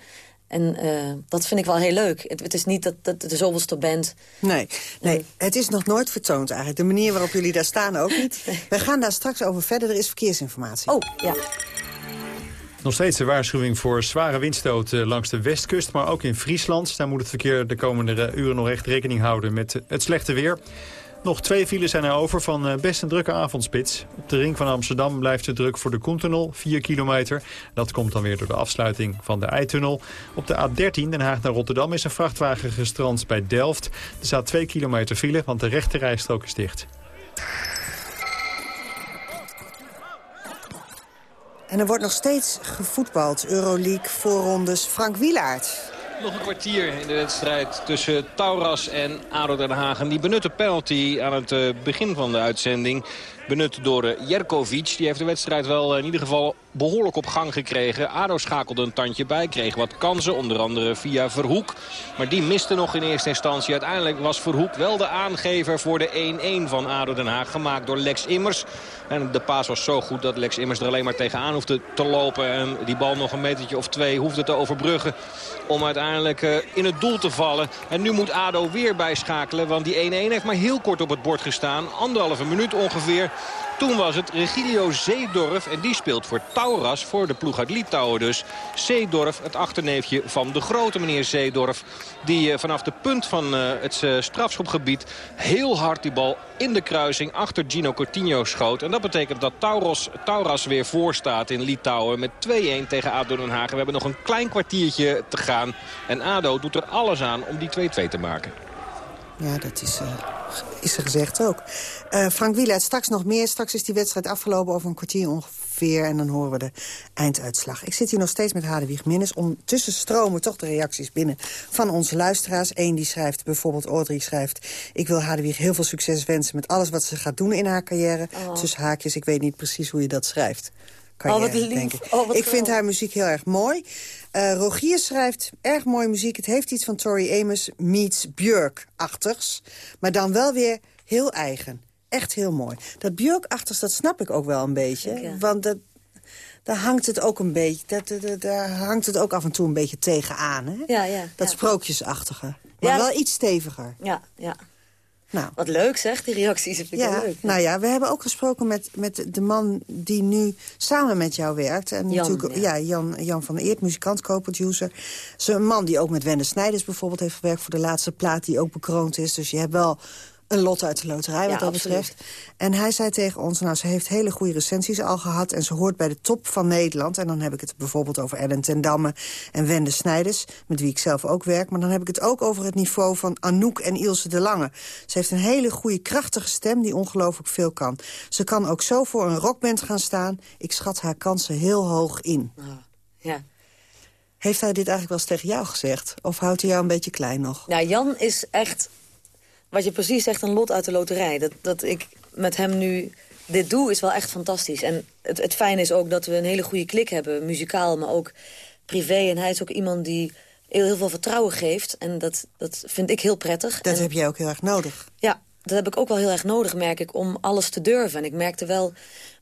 En uh, dat vind ik wel heel leuk. Het, het is niet dat, dat de zoveelste band... Nee, nee, het is nog nooit vertoond eigenlijk. De manier waarop jullie daar staan ook niet. We gaan daar straks over verder. Er is verkeersinformatie. Oh, ja. Nog steeds de waarschuwing voor zware windstoten langs de westkust, maar ook in Friesland. Daar moet het verkeer de komende uren nog echt rekening houden met het slechte weer. Nog twee files zijn er over van eh, best een drukke avondspits. Op de ring van Amsterdam blijft de druk voor de Koentunnel, 4 kilometer. Dat komt dan weer door de afsluiting van de Eitunnel. Op de A13 Den Haag naar Rotterdam is een vrachtwagen gestrand bij Delft. Er staat 2 kilometer file, want de rechterrijstrook is dicht. En er wordt nog steeds gevoetbald. Euroleague, voorrondes. Frank Wielaert. Nog een kwartier in de wedstrijd tussen Tauras en ADO Den Haag. Die benutte penalty aan het eh, begin van de uitzending benut door eh, Jerkovic. Die heeft de wedstrijd wel eh, in ieder geval behoorlijk op gang gekregen. ADO schakelde een tandje bij, kreeg wat kansen, onder andere via Verhoek. Maar die miste nog in eerste instantie. Uiteindelijk was Verhoek wel de aangever voor de 1-1 van ADO Den Haag. Gemaakt door Lex Immers. En de paas was zo goed dat Lex Immers er alleen maar tegenaan hoefde te lopen. En die bal nog een metertje of twee hoefde te overbruggen. Om uiteindelijk uh, in het doel te vallen. En nu moet ADO weer bijschakelen. Want die 1-1 heeft maar heel kort op het bord gestaan. Anderhalve minuut ongeveer. Toen was het Regilio Zeedorf en die speelt voor Tauras, voor de ploeg uit Litouwen dus. Zeedorf, het achterneefje van de grote meneer Zeedorf. Die eh, vanaf de punt van uh, het uh, strafschopgebied heel hard die bal in de kruising achter Gino Coutinho schoot. En dat betekent dat Tauras weer voor staat in Litouwen met 2-1 tegen ADO Den Haag. We hebben nog een klein kwartiertje te gaan. En ADO doet er alles aan om die 2-2 te maken. Ja, dat is, is er gezegd ook. Uh, Frank Wieland, straks nog meer. Straks is die wedstrijd afgelopen over een kwartier ongeveer. En dan horen we de einduitslag. Ik zit hier nog steeds met Hadewig Minnes. Om tussen stromen toch de reacties binnen van onze luisteraars. Eén die schrijft, bijvoorbeeld Audrey schrijft... ik wil Hadewig heel veel succes wensen met alles wat ze gaat doen in haar carrière. Oh. Tussen haakjes, ik weet niet precies hoe je dat schrijft. Carrière, oh, denk ik. Oh, ik vind haar muziek heel erg mooi. Uh, Rogier schrijft, erg mooie muziek. Het heeft iets van Tori Amos meets Björk-achtigs. Maar dan wel weer heel eigen. Echt heel mooi. Dat Björk-achtigs, dat snap ik ook wel een beetje. Want dat, daar hangt het ook een beetje... Dat, daar hangt het ook af en toe een beetje tegenaan. Hè? Ja, ja, dat sprookjesachtige. Maar wel iets steviger. Ja, ja. Nou. Wat leuk zeg, die reacties. Vind ik ja, leuk. Nou ja, we hebben ook gesproken met, met de man die nu samen met jou werkt. En Jan, natuurlijk, ja. Jan, Jan van Eert, muzikant, co-producer. Zo'n man die ook met Wende Snijders bijvoorbeeld heeft gewerkt... voor de laatste plaat die ook bekroond is. Dus je hebt wel Een lot uit de loterij, wat dat betreft. En hij zei tegen ons, nou, ze heeft hele goede recensies al gehad... en ze hoort bij de top van Nederland. En dan heb ik het bijvoorbeeld over Ellen ten Damme en Wende Snijders... met wie ik zelf ook werk. Maar dan heb ik het ook over het niveau van Anouk en Ilse de Lange. Ze heeft een hele goede, krachtige stem die ongelooflijk veel kan. Ze kan ook zo voor een rockband gaan staan. Ik schat haar kansen heel hoog in. Ah, ja. Heeft hij dit eigenlijk wel eens tegen jou gezegd? Of houdt hij jou een beetje klein nog? Nou, Jan is echt, wat je precies zegt, een lot uit de loterij. Dat, dat ik met hem nu dit doe, is wel echt fantastisch. En het, het fijne is ook dat we een hele goede klik hebben. Muzikaal, maar ook privé. En hij is ook iemand die heel, heel veel vertrouwen geeft. En dat, dat vind ik heel prettig. Dat en, heb jij ook heel erg nodig. Ja, dat heb ik ook wel heel erg nodig, merk ik, om alles te durven. En ik merkte wel,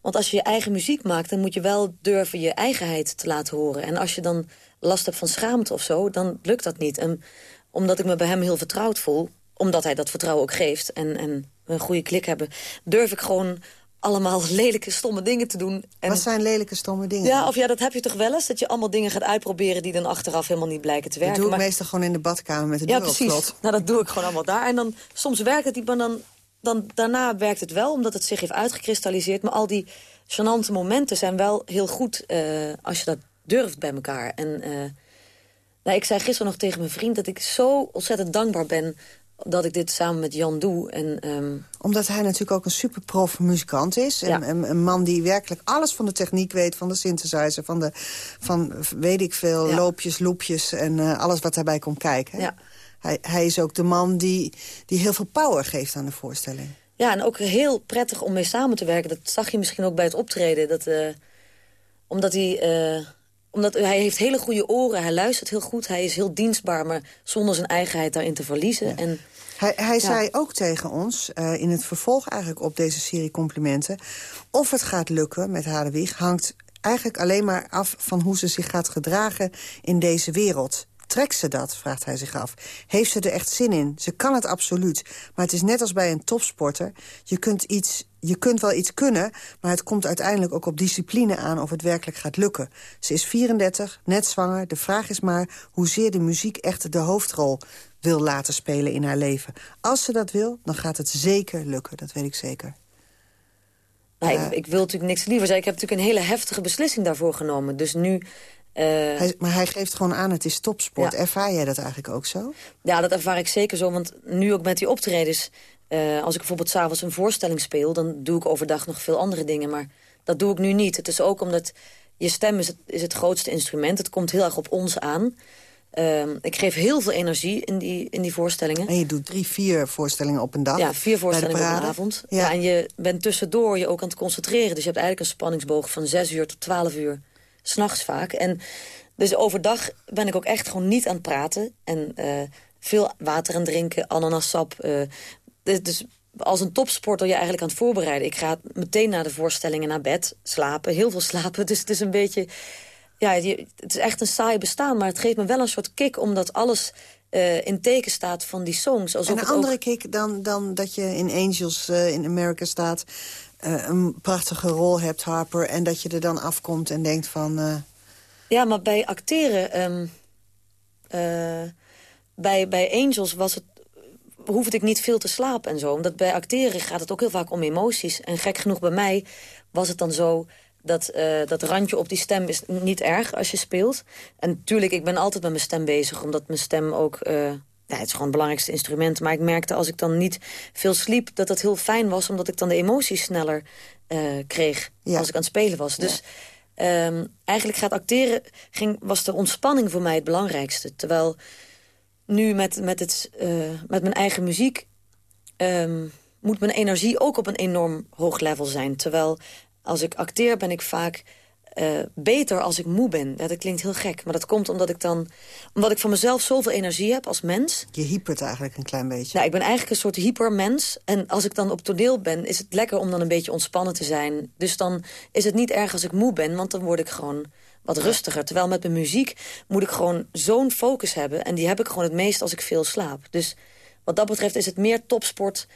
want als je je eigen muziek maakt... dan moet je wel durven je eigenheid te laten horen. En als je dan last hebt van schaamte of zo, dan lukt dat niet. En omdat ik me bij hem heel vertrouwd voel, omdat hij dat vertrouwen ook geeft... en, en een goede klik hebben, durf ik gewoon allemaal lelijke, stomme dingen te doen. En... Wat zijn lelijke, stomme dingen? Ja, of ja, dat heb je toch wel eens? Dat je allemaal dingen gaat uitproberen die dan achteraf helemaal niet blijken te werken. Dat doe ik maar... meestal gewoon in de badkamer met de deur ja, precies. Nou, dat doe ik gewoon allemaal daar. En dan, soms werkt het niet, maar dan, dan, daarna werkt het wel... omdat het zich heeft uitgekristalliseerd. Maar al die gênante momenten zijn wel heel goed uh, als je dat durft bij elkaar. En uh, nou, ik zei gisteren nog tegen mijn vriend... dat ik zo ontzettend dankbaar ben dat ik dit samen met Jan doe. En, um... Omdat hij natuurlijk ook een superprof muzikant is. Ja. Een, een, man die werkelijk alles van de techniek weet. Van de synthesizer, van, de, van weet ik veel, ja. loopjes, loepjes... en uh, alles wat daarbij komt kijken. Ja. Hij, hij is ook de man die, die heel veel power geeft aan de voorstelling. Ja, en ook heel prettig om mee samen te werken. Dat zag je misschien ook bij het optreden. Dat, uh, omdat hij... Uh, omdat hij heeft hele goede oren, hij luistert heel goed, hij is heel dienstbaar... maar zonder zijn eigenheid daarin te verliezen. Ja. En, hij, hij ja. zei ook tegen ons, uh, in het vervolg eigenlijk op deze serie complimenten... of het gaat lukken met Hadewig hangt eigenlijk alleen maar af... van hoe ze zich gaat gedragen in deze wereld. Trekt ze dat, vraagt hij zich af. Heeft ze er echt zin in? Ze kan het absoluut. Maar het is net als bij een topsporter. Je kunt, iets, je kunt wel iets kunnen, maar het komt uiteindelijk ook op discipline aan... of het werkelijk gaat lukken. Ze is 34, net zwanger. De vraag is maar hoezeer de muziek echt de hoofdrol wil laten spelen in haar leven. Als ze dat wil, dan gaat het zeker lukken. Dat weet ik zeker. Nou, uh, ik, ik, wil natuurlijk niks liever zeggen. Ik heb natuurlijk een hele heftige beslissing daarvoor genomen. Dus nu... Uh, hij, maar hij geeft gewoon aan, het is topsport. Ja. Ervaar jij dat eigenlijk ook zo? Ja, dat ervaar ik zeker zo. Want nu ook met die optredens... Uh, als ik bijvoorbeeld s'avonds een voorstelling speel... dan doe ik overdag nog veel andere dingen. Maar dat doe ik nu niet. Het is ook omdat je stem is het, is het grootste instrument. Het komt heel erg op ons aan. Uh, ik geef heel veel energie in die, in die voorstellingen. En je doet drie, vier voorstellingen op een dag? Ja, vier voorstellingen op een avond. Ja. ja. en je bent tussendoor je ook aan het concentreren. Dus je hebt eigenlijk een spanningsboog van zes uur tot twaalf uur. S'nachts vaak. En dus overdag ben ik ook echt gewoon niet aan het praten. En uh, veel water aan drinken, ananassap. Uh, dus, dus als een topsporter je eigenlijk aan het voorbereiden. Ik ga meteen na de voorstellingen naar bed, slapen, heel veel slapen. Dus het is een beetje... Ja, het is echt een saai bestaan, maar het geeft me wel een soort kick... omdat alles uh, in teken staat van die songs. En een andere ook... kick dan, dan dat je in Angels uh, in America staat... Uh, een prachtige rol hebt, Harper... en dat je er dan afkomt en denkt van... Ja, maar bij acteren... Um, bij, bij Angels was het hoefde ik niet veel te slapen en zo. Omdat bij acteren gaat het ook heel vaak om emoties. En gek genoeg bij mij was het dan zo... Dat, uh, dat randje op die stem is niet erg als je speelt. En natuurlijk, ik ben altijd met mijn stem bezig. Omdat mijn stem ook... Uh, ja, het is gewoon het belangrijkste instrument. Maar ik merkte als ik dan niet veel sliep... dat dat heel fijn was, omdat ik dan de emoties sneller uh, kreeg... Ja. als ik aan het spelen was. Ja. Dus um, eigenlijk gaat acteren... Ging, was de ontspanning voor mij het belangrijkste. Terwijl nu met, met, het, met mijn eigen muziek... Um, moet mijn energie ook op een enorm hoog level zijn. Terwijl als ik acteer ben ik vaak uh, beter als ik moe ben. Ja, dat klinkt heel gek, maar dat komt omdat ik dan... omdat ik van mezelf zoveel energie heb als mens. Je hypert eigenlijk een klein beetje. Nou, ik ben eigenlijk een soort hypermens. En als ik dan op toneel ben, is het lekker om dan een beetje ontspannen te zijn. Dus dan is het niet erg als ik moe ben, want dan word ik gewoon wat rustiger. Terwijl met mijn muziek moet ik gewoon zo'n focus hebben. En die heb ik gewoon het meest als ik veel slaap. Dus wat dat betreft is het meer topsport.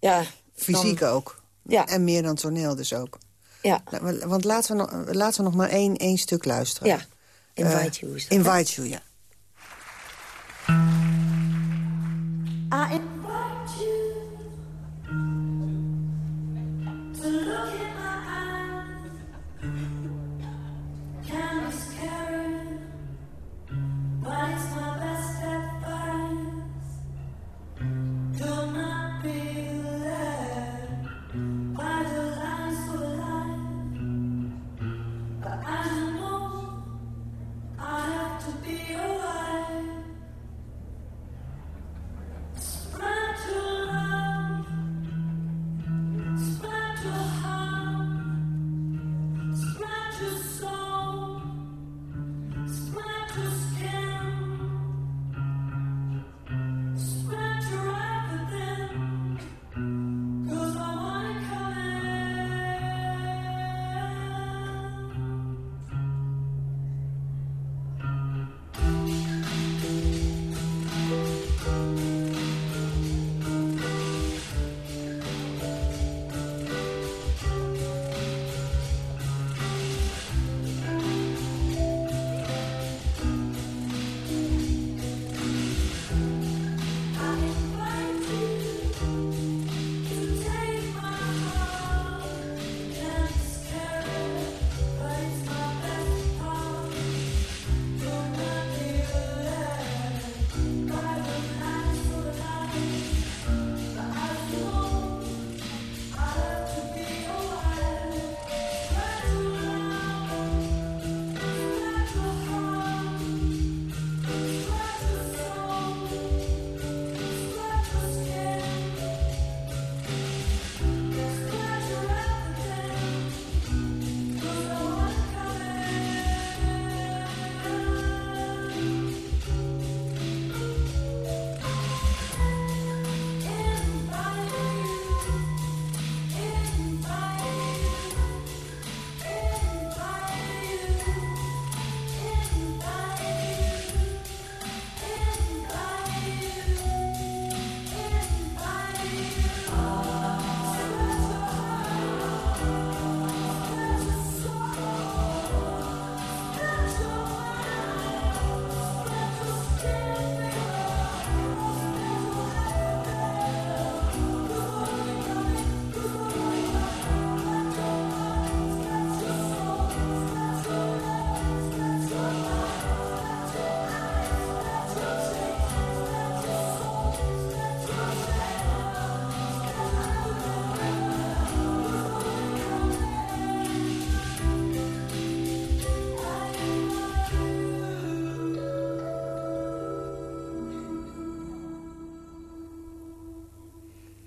Ja, Fysiek dan... ook. Ja. En meer dan toneel dus ook. Ja. Want laten we nog, laten we nog maar één, één stuk luisteren. Ja, Invite uh, You. Is dat invite You, ja. I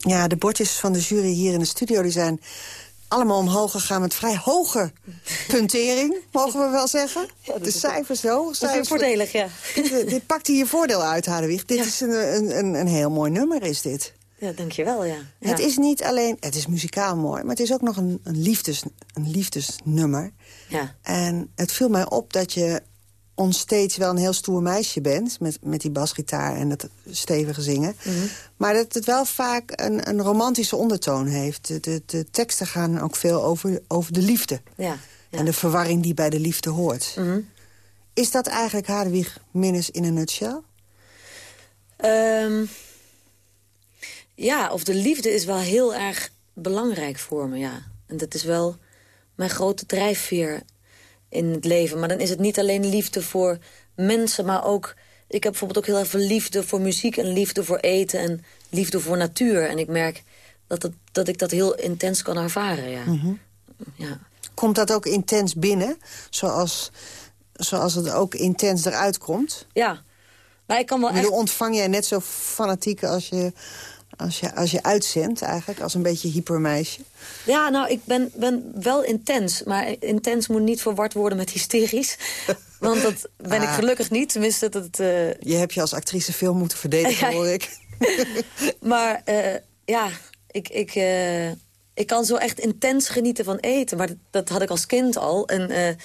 Ja, de bordjes van de jury hier in de studio... die zijn allemaal omhoog gegaan met vrij hoge puntering, mogen we wel zeggen. de cijfers zo. Cijfers, voordelig, ja. Dit, dit pakt hier voordeel uit, Hadewig. Dit is een, een, een heel mooi nummer, is dit. Ja, dankjewel, ja. ja. Het is niet alleen, het is muzikaal mooi, maar het is ook nog een, een, liefdes, een liefdesnummer. Ja. En het viel mij op dat je ons steeds wel een heel stoer meisje bent... met, met die basgitaar en het stevige zingen. Mhm. Maar dat het wel vaak een, een romantische ondertoon heeft. De, de, de, teksten gaan ook veel over, over de liefde. Ja, En de verwarring die bij de liefde hoort. Mhm. Is dat eigenlijk Hadewig Minnes in een nutshell? Um, ja, of de liefde is wel heel erg belangrijk voor me, ja. En dat is wel mijn grote drijfveer in het leven. Maar dan is het niet alleen liefde voor mensen, maar ook... Ik heb bijvoorbeeld ook heel veel liefde voor muziek en liefde voor eten... en liefde voor natuur. En ik merk dat, het, dat ik dat heel intens kan ervaren, ja. Mhm. ja. Komt dat ook intens binnen? Zoals, zoals het ook intens eruit komt? Ja. Maar ik kan wel echt... Ontvang jij net zo fanatiek als je als je, als je uitzendt eigenlijk, als een beetje hypermeisje? Ja, nou, ik ben, ben wel intens. Maar intens moet niet verward worden met hysterisch. Want dat ben ik ah. gelukkig niet. Tenminste, dat... Uh... Je hebt je als actrice veel moeten verdedigen, hoor ik. maar uh, ja, ik, ik, uh, ik kan zo echt intens genieten van eten. Maar dat, dat had ik als kind al. En,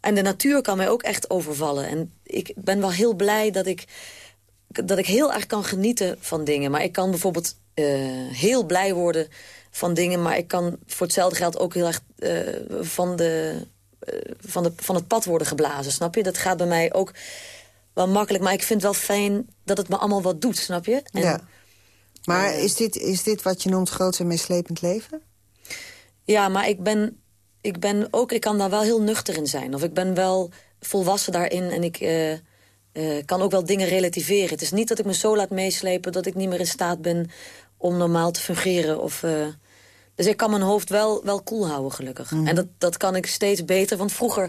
en de natuur kan mij ook echt overvallen. En ik ben wel heel blij dat ik dat ik heel erg kan genieten van dingen. Maar ik kan bijvoorbeeld uh, heel blij worden van dingen... maar ik kan voor hetzelfde geld ook heel erg uh, van, de, uh, van, de, van het pad worden geblazen, snap je? Dat gaat bij mij ook wel makkelijk, maar ik vind wel fijn dat het me allemaal wat doet, snap je? En, ja. Maar is, dit, is dit wat je noemt groot en meeslepend leven? Ja, maar ik ben, ik ben ook, ik kan daar wel heel nuchter in zijn. Of ik ben wel volwassen daarin en ik uh, kan ook wel dingen relativeren. Het is niet dat ik me zo laat meeslepen dat ik niet meer in staat ben om normaal te fungeren. Of, uh, dus ik kan mijn hoofd wel, wel koel houden, gelukkig. Mhm. En dat, dat kan ik steeds beter. Want vroeger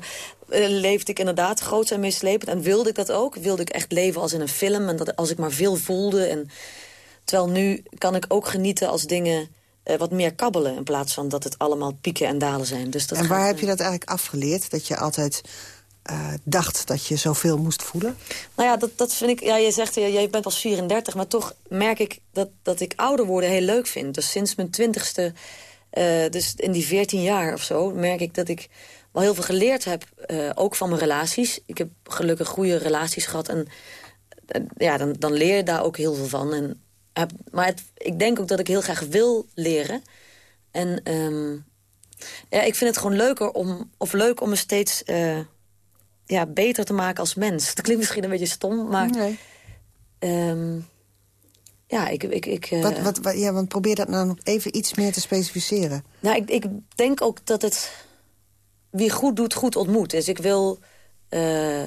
uh, leefde ik inderdaad groot en meeslepend. En wilde ik dat ook. Wilde ik echt leven als in een film. En dat als ik maar veel voelde. En, terwijl nu kan ik ook genieten als dingen wat meer kabbelen... in plaats van dat het allemaal pieken en dalen zijn. Dus dat en waar heb je dat eigenlijk afgeleerd? Dat je altijd uh, dacht dat je zoveel moest voelen? Nou ja, dat, dat vind ik... Ja, je zegt, ja, jij bent pas 34, maar toch merk ik dat, dat ik ouder worden heel leuk vind. Dus sinds mijn twintigste, uh, dus in die 14 jaar of zo... merk ik dat ik wel heel veel geleerd heb, uh, ook van mijn relaties. Ik heb gelukkig goede relaties gehad en ja, dan, dan leer je daar ook heel veel van. En heb, maar ik denk ook dat ik heel graag wil leren. En um, ja, ik vind het gewoon leuker om, of leuk om me steeds ja, beter te maken als mens. Dat klinkt misschien een beetje stom, maar... Nee. Um, ja, ik... ik, ik uh... wat, wat, wat, ja, want probeer dat nou nog even iets meer te specificeren. Nou, ik, ik denk ook dat het... Wie goed doet, goed ontmoet. Dus ik wil uh,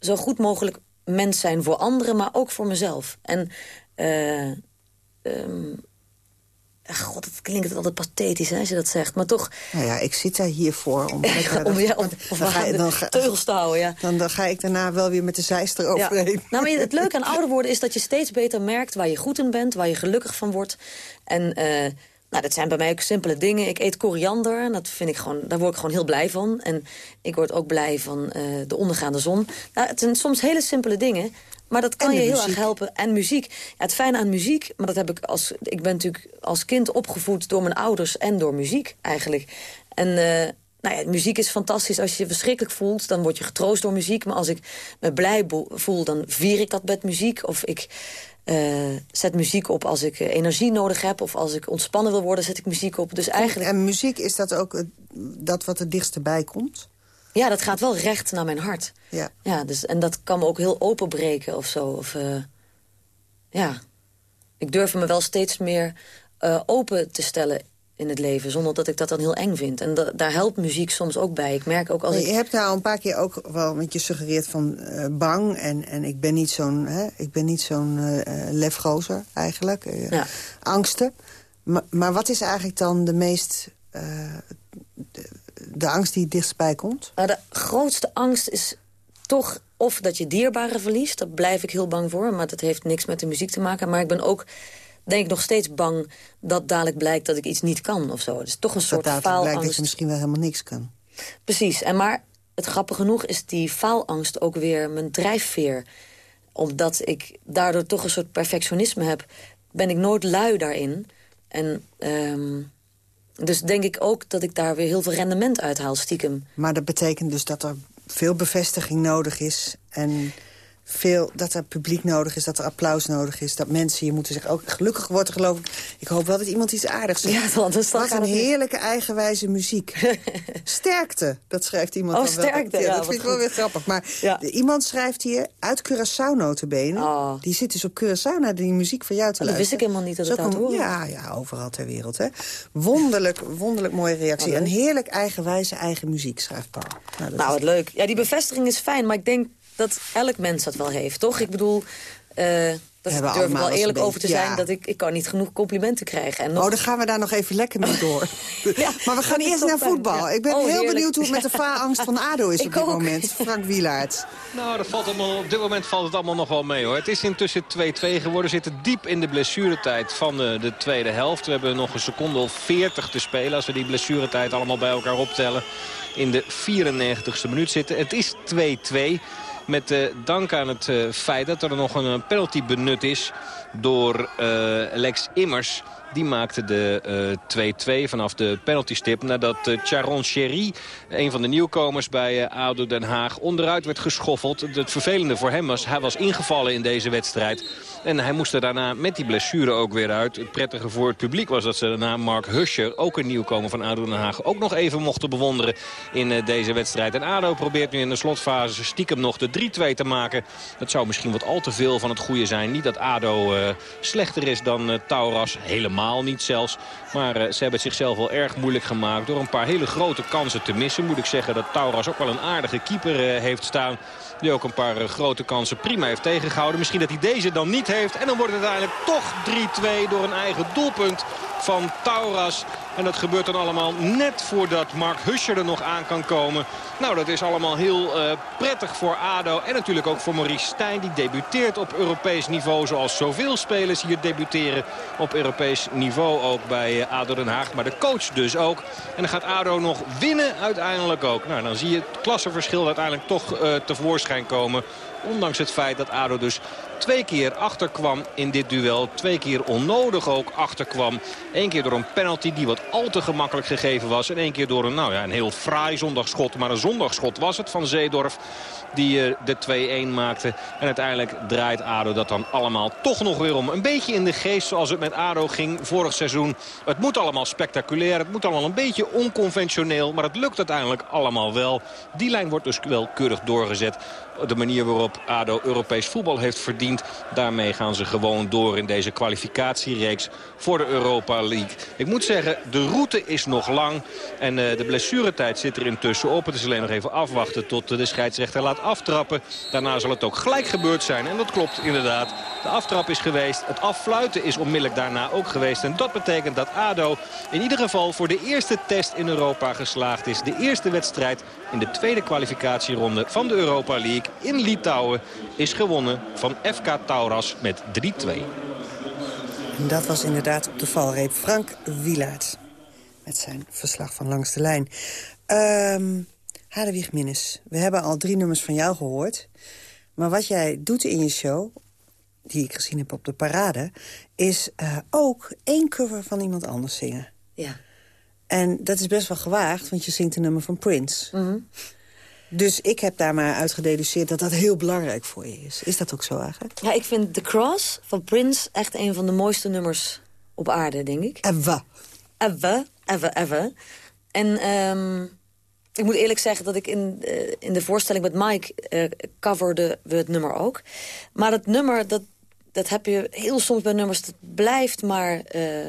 zo goed mogelijk mens zijn voor anderen, maar ook voor mezelf. En uh, um, God, het klinkt altijd pathetisch hè, als je dat zegt. Maar toch... Nou ja, ik zit daar hiervoor om... om, ja, om, dan ga, dan ga, teugels te houden, ja. Dan, dan, ga ik daarna wel weer met de zijster overheen. Nou, maar het leuke aan ouder worden is dat je steeds beter merkt... waar je goed in bent, waar je gelukkig van wordt. En uh, nou, dat zijn bij mij ook simpele dingen. Ik eet koriander en dat vind ik gewoon, daar word ik gewoon heel blij van. En ik word ook blij van uh, de ondergaande zon. Nou, het zijn soms hele simpele dingen... Maar dat kan je heel erg helpen. En muziek. Ja, het fijne aan muziek, maar dat heb ik als... Ik ben natuurlijk als kind opgevoed door mijn ouders en door muziek eigenlijk. En uh, nou ja, muziek is fantastisch. Als je je verschrikkelijk voelt, dan word je getroost door muziek. Maar als ik me blij voel, dan vier ik dat met muziek. Of ik uh, zet muziek op als ik energie nodig heb. Of als ik ontspannen wil worden, zet ik muziek op. Dus eigenlijk... En muziek, is dat ook dat wat het dichtst bij komt? Ja, dat gaat wel recht naar mijn hart. Ja. ja dus, en dat kan me ook heel openbreken of zo. Of, uh, ja, ik durf me wel steeds meer uh, open te stellen in het leven... zonder dat ik dat dan heel eng vind. En da daar helpt muziek soms ook bij. Ik merk ook als. Je hebt nou een paar keer ook wel, want je suggereert van uh, bang... en, en ik ben niet zo'n zo'n uh, lefgozer eigenlijk. ja. Angsten. Maar, maar wat is eigenlijk dan de meest... De, de angst die het dichtstbij komt? Nou, de grootste angst is toch of dat je dierbaren verliest. Daar blijf ik heel bang voor, maar dat heeft niks met de muziek te maken. Maar ik ben ook denk ik nog steeds bang dat dadelijk blijkt dat ik iets niet kan of zo. Het is toch een soort dat faalangst. blijkt dat je misschien wel helemaal niks kan. Precies. En maar het grappige genoeg is die faalangst ook weer mijn drijfveer. Omdat ik daardoor toch een soort perfectionisme heb... ben ik nooit lui daarin. En ehm, dus denk ik ook dat ik daar weer heel veel rendement uit haal, stiekem. Maar dat betekent dus dat er veel bevestiging nodig is... en veel, dat er publiek nodig is, dat er applaus nodig is... dat mensen je moeten zeggen, ook gelukkig wordt er geloof ik... ik hoop wel dat iemand iets aardigs zegt. Ja, want dan Wat een heerlijke eigenwijze muziek. sterkte, dat schrijft iemand Oh, dan wel. sterkte, ja, dat vind ik wel weer grappig. Maar Ja. iemand schrijft hier uit Curaçao notabene. Oh. Die zit dus op Curaçao naar die muziek van jou te Oh, dat wist luisteren. ik helemaal niet dat Is het een- horen. Ja, ja, overal ter wereld. Hè. Wonderlijk, wonderlijk mooie reactie. Oh, Een heerlijk eigenwijze eigen muziek, schrijft Paul. Nou, dat Nou, is- wat leuk. Ja, die bevestiging is fijn, maar ik denk dat elk mens dat wel heeft, toch? Ik bedoel, eh dat durf ik allemaal wel eerlijk over te zijn... ja. dat ik, ik kan niet genoeg complimenten krijgen. En nog, Oh, dan gaan we daar nog even lekker mee door. Ja, maar we gaan eerst naar voetbal. ja. Ik ben Oh, heel heerlijk. benieuwd hoe het met de faalangst van ADO is Ik op dit ook. moment. Frank Wielaert. Nou, dat valt allemaal, op dit moment valt het allemaal nog wel mee hoor. Het is intussen 2-2 geworden. We zitten diep in de blessuretijd van de, de tweede helft. We hebben nog een seconde of 40 te spelen. Als we die blessuretijd allemaal bij elkaar optellen. In de 94ste minuut zitten. Het is 2-2. Met eh, dank aan het eh, feit dat er nog een eh, penalty benut is door Lex Immers. Die maakte de eh, 2-2 vanaf de penaltystip. Nadat uh, Charon Sherry, een van de nieuwkomers bij uh, ADO Den Haag, onderuit werd geschoffeld. Het vervelende voor hem was, hij was ingevallen in deze wedstrijd. En hij moest er daarna met die blessure ook weer uit. Het prettige voor het publiek was dat ze daarna Mark Huscher, ook een nieuwkomer van ADO Den Haag, ook nog even mochten bewonderen in deze wedstrijd. En ADO probeert nu in de slotfase stiekem nog de 3-2 te maken. Dat zou misschien wat al te veel van het goede zijn. Niet dat ADO slechter is dan uh, Tauras, helemaal niet zelfs. Maar uh, ze hebben het zichzelf wel erg moeilijk gemaakt door een paar hele grote kansen te missen. Moet ik zeggen dat Tauras ook wel een aardige keeper uh, heeft staan. Die ook een paar uh, grote kansen prima heeft tegengehouden. Misschien dat hij deze dan niet heeft. En dan wordt het uiteindelijk toch 3-2 door een eigen doelpunt van Tauras. En dat gebeurt dan allemaal net voordat Mark Huscher er nog aan kan komen. Nou, dat is allemaal heel uh, prettig voor ADO. En natuurlijk ook voor Maurice Stijn. Die debuteert op Europees niveau. Zoals zoveel spelers hier debuteren op Europees niveau. Ook bij uh, ADO Den Haag. Maar de coach dus ook. En dan gaat ADO nog winnen uiteindelijk ook. Nou, dan zie je het klassenverschil uiteindelijk toch uh, tevoorschijn komen. Ondanks het feit dat ADO dus twee keer achterkwam in dit duel. Twee keer onnodig ook achterkwam. Eén keer door een penalty die wat al te gemakkelijk gegeven was. En één keer door een, nou ja, een heel fraai zondagschot. Maar een zondagschot was het van Zeedorf. Die uh, de 2-1 maakte. En uiteindelijk draait ADO dat dan allemaal toch nog weer om. Een beetje in de geest zoals het met ADO ging vorig seizoen. Het moet allemaal spectaculair. Het moet allemaal een beetje onconventioneel. Maar het lukt uiteindelijk allemaal wel. Die lijn wordt dus wel keurig doorgezet. De manier waarop ADO Europees voetbal heeft verdiend. Daarmee gaan ze gewoon door in deze kwalificatiereeks voor de Europa League. Ik moet zeggen, de route is nog lang. En uh, de blessuretijd zit er intussen op. Het is alleen nog even afwachten tot de scheidsrechter laat aftrappen. Daarna zal het ook gelijk gebeurd zijn. En dat klopt inderdaad. De aftrap is geweest. Het affluiten is onmiddellijk daarna ook geweest. En dat betekent dat ADO in ieder geval voor de eerste test in Europa geslaagd is. De eerste wedstrijd in de tweede kwalificatieronde van de Europa League in Litouwen is gewonnen van FK Tauras met 3-2. En dat was inderdaad op de valreep Frank Wielaert. Met zijn verslag van Langs de Lijn. Um, Hadewig Minnes, we hebben al drie nummers van jou gehoord. Maar wat jij doet in je show, die ik gezien heb op de parade... is uh, ook één cover van iemand anders zingen. Ja. En dat is best wel gewaagd, want je zingt een nummer van Prince. Mm -hmm. Dus ik heb daar maar uit gededuceerd dat dat heel belangrijk voor je is. Is dat ook zo eigenlijk? Ja, ik vind The Cross van Prince echt een van de mooiste nummers op aarde, denk ik. Ever. Ever, ever, ever. En um, ik moet eerlijk zeggen dat ik in, uh, in de voorstelling met Mike uh, coverde we het nummer ook. Maar dat nummer, dat, dat heb je heel soms bij nummers, dat blijft maar... Uh,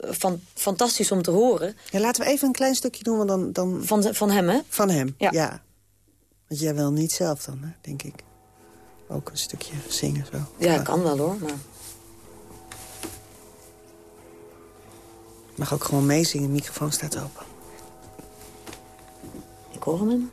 van, fantastisch om te horen. Ja, laten we even een klein stukje doen. Want dan, dan... Van, van hem, hè? Van hem, ja. ja. Want jij wil niet zelf dan, hè, denk ik. Ook een stukje zingen zo. Ja, ja. kan wel hoor, maar... Mag ook gewoon meezingen, de microfoon staat open. Ik hoor hem.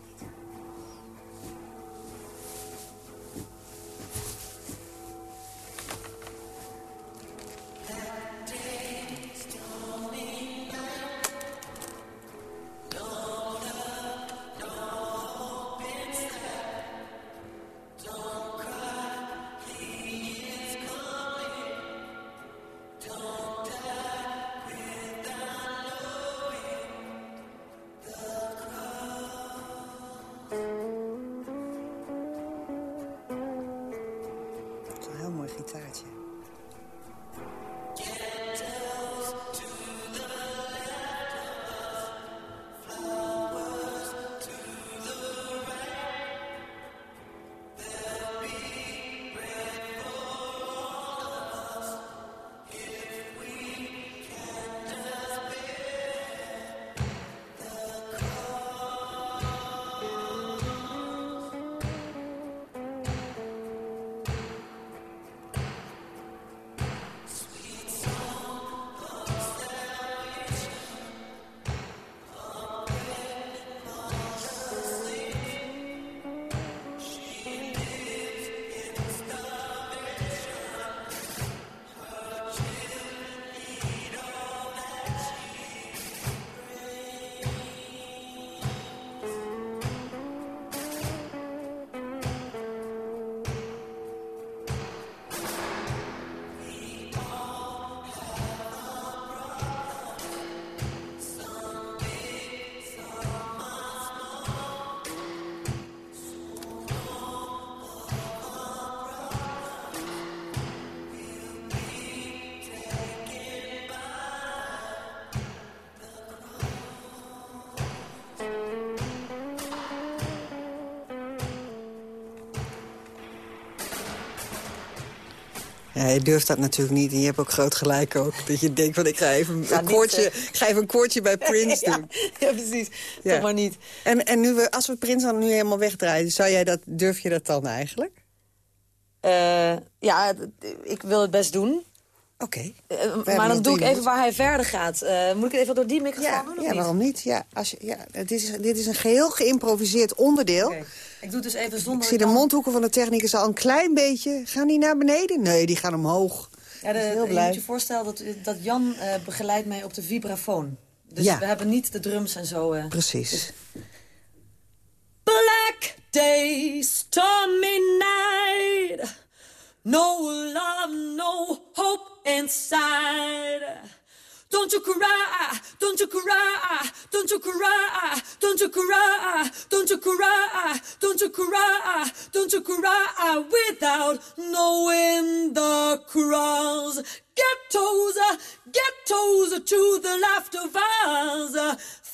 Ja, je durft dat natuurlijk niet. En je hebt ook groot gelijk ook. Dat je denkt van ik ga even een, koortje, ik ga even een koortje bij Prince doen. ja, precies. Ja. Toch maar niet. En, en nu we, als we Prince dan nu helemaal wegdraaien... Zou jij dat, durf je dat dan eigenlijk? Uh, ja, ik wil het best doen. Oké. Okay. Uh, maar dan doe ik even waar hij verder gaat. Uh, moet ik het even door die microfoon ja, doen? Ja, waarom niet? Ja, als je, ja, het is, dit is een geheel geïmproviseerd onderdeel. Okay. Ik doe het dus even zonder... Ik zie de mondhoeken van de technicus al een klein beetje. Gaan die naar beneden? Nee, die gaan omhoog. Ja, de, heel blij. Je moet je voorstellen dat, dat Jan uh, begeleidt mij op de vibrafoon. Dus ja. we hebben niet de drums en zo. Precies. Dus... Black day, stormy night. No love, no hope inside. Don't you cry, don't you cry, don't you cry, don't you cry, don't you cry, don't you cry, don't you cry without knowing the cross. Get toes to the left of us,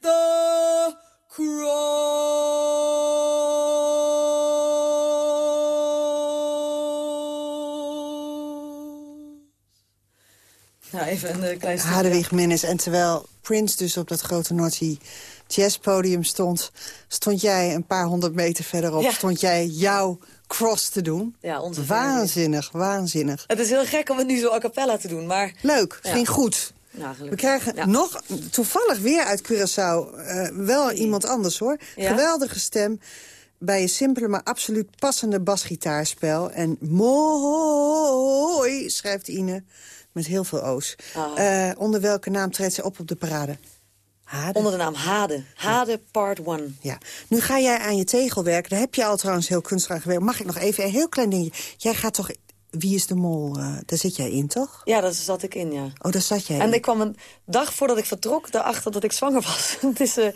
the cross. Nou, even een klein stukje. Hadewig Minnes. En terwijl Prince dus op dat grote Noordzee jazzpodium stond... stond jij een paar honderd meter verderop, Ja. stond jij jouw cross te doen. Ja, onze Waanzinnig, waanzinnig. Het is heel gek om het nu zo a cappella te doen, maar... Leuk, Ja. ging goed. Nou, We krijgen Ja. nog, toevallig weer uit Curaçao, eh, wel iemand anders hoor. Geweldige stem bij een simpele maar absoluut passende basgitaarspel. En mooi, schrijft Ine, met heel veel O's. Ah. Eh, onder welke naam treedt ze op op de parade? Hade. Onder de naam Hade. Hade Part 1. Ja. Nu ga jij aan je tegel werken. Daar heb je al trouwens heel kunstig aan gewerkt. Mag ik nog even een heel klein dingetje? Jij gaat toch... Wie is de mol? eh, daar zit jij in, toch? Ja, daar zat ik in, ja. Oh, daar zat jij En in. ik kwam een dag voordat ik vertrok erachter dat ik zwanger was. Het is, eh,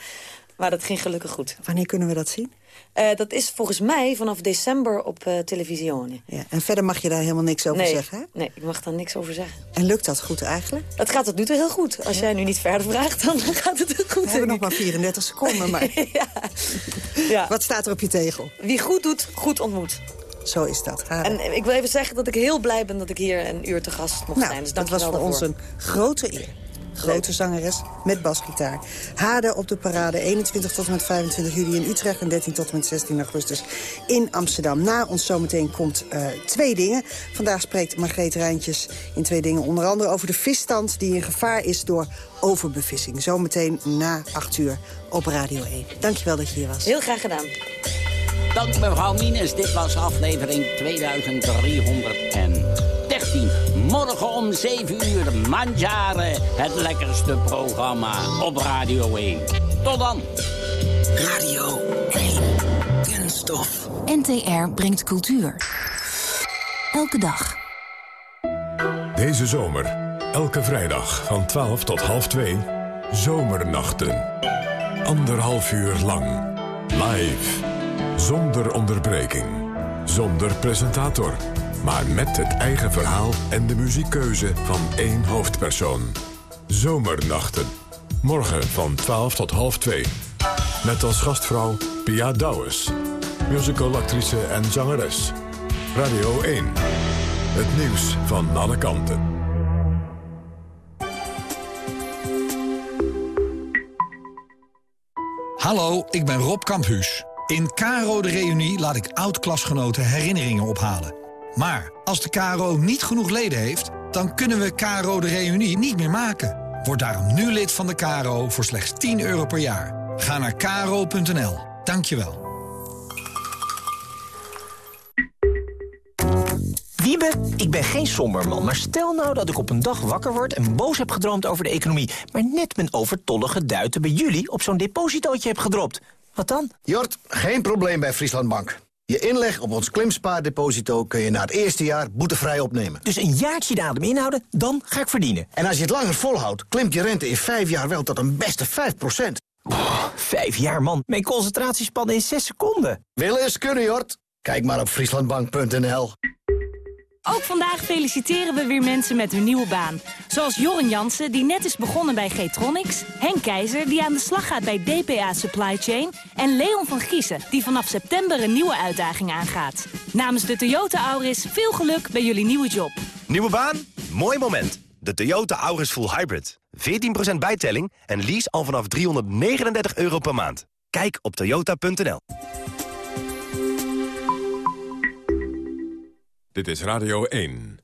maar dat ging gelukkig goed. Wanneer kunnen we dat zien? Eh, dat is volgens mij vanaf december op eh televisie. Ja. En verder mag je daar helemaal niks over Nee, zeggen, hè? nee, ik mag daar niks over zeggen. En lukt dat goed eigenlijk? Het gaat tot nu toe heel goed. Als jij nu niet verder vraagt, dan gaat het heel goed. We hebben nog maar 34 seconden, maar... Ja. Wat staat er op je tegel? Wie goed doet, goed ontmoet. Zo is dat. En ik wil even zeggen dat ik heel blij ben dat ik hier een uur te gast mocht nou, zijn. Dus dat was voor ons een grote eer. Grote zangeres met basgitaar. Hade op de parade 21 tot en met 25 juli in Utrecht... en 13 tot en met 16 augustus in Amsterdam. Na ons zometeen komt eh, Twee Dingen. Vandaag spreekt Margreet Rijntjes in Twee Dingen... onder andere over de visstand die in gevaar is door overbevissing. Zometeen na 8 uur op Radio 1. Dankjewel dat je hier was. Heel graag gedaan. Dank mevrouw Mines. Dit was aflevering 2313. Morgen om 7 uur Mandjaren. Het lekkerste programma op Radio 1. Tot dan. Radio 1. Kunststof. NTR brengt cultuur. Elke dag. Deze zomer, elke vrijdag van 12 tot half 2, Zomernachten. Anderhalf uur lang. Live. Zonder onderbreking. Zonder presentator. Maar met het eigen verhaal en de muziekkeuze van één hoofdpersoon. Zomernachten. Morgen van 12 tot half 2. Met als gastvrouw Pia Douwes. Musicalactrice en zangeres. Radio 1. Het nieuws van alle kanten. Hallo, ik ben Rob Kamphuus. In Caro de Reunie laat ik oud-klasgenoten herinneringen ophalen. Maar als de Caro niet genoeg leden heeft... dan kunnen we Caro de Reunie niet meer maken. Word daarom nu lid van de Caro voor slechts 10 euro per jaar. Ga naar caro.nl. Dank je wel. Wiebe, ik ben geen somberman, maar stel nou dat ik op een dag wakker word... en boos heb gedroomd over de economie... maar net mijn overtollige duiten bij jullie op zo'n depositootje heb gedropt. Wat dan? Jort, geen probleem bij Frieslandbank. Je inleg op ons klimspaardeposito kun je na het eerste jaar boetevrij opnemen. Dus een jaartje de adem inhouden, dan ga ik verdienen. En als je het langer volhoudt, klimt je rente in vijf jaar wel tot een beste 5 Oh, vijf jaar, man. Mijn concentratiespannen in zes seconden. Willen is kunnen, Jort. Kijk maar op frieslandbank.nl. Ook vandaag feliciteren we weer mensen met hun nieuwe baan. Zoals Joren Jansen, die net is begonnen bij Getronics... Henk Keizer, die aan de slag gaat bij DPA Supply Chain... en Leon van Giezen, die vanaf september een nieuwe uitdaging aangaat. Namens de Toyota Auris veel geluk bij jullie nieuwe job. Nieuwe baan? Mooi moment. De Toyota Auris Full Hybrid. 14% bijtelling en lease al vanaf 339 euro per maand. Kijk op toyota.nl. Dit is Radio 1.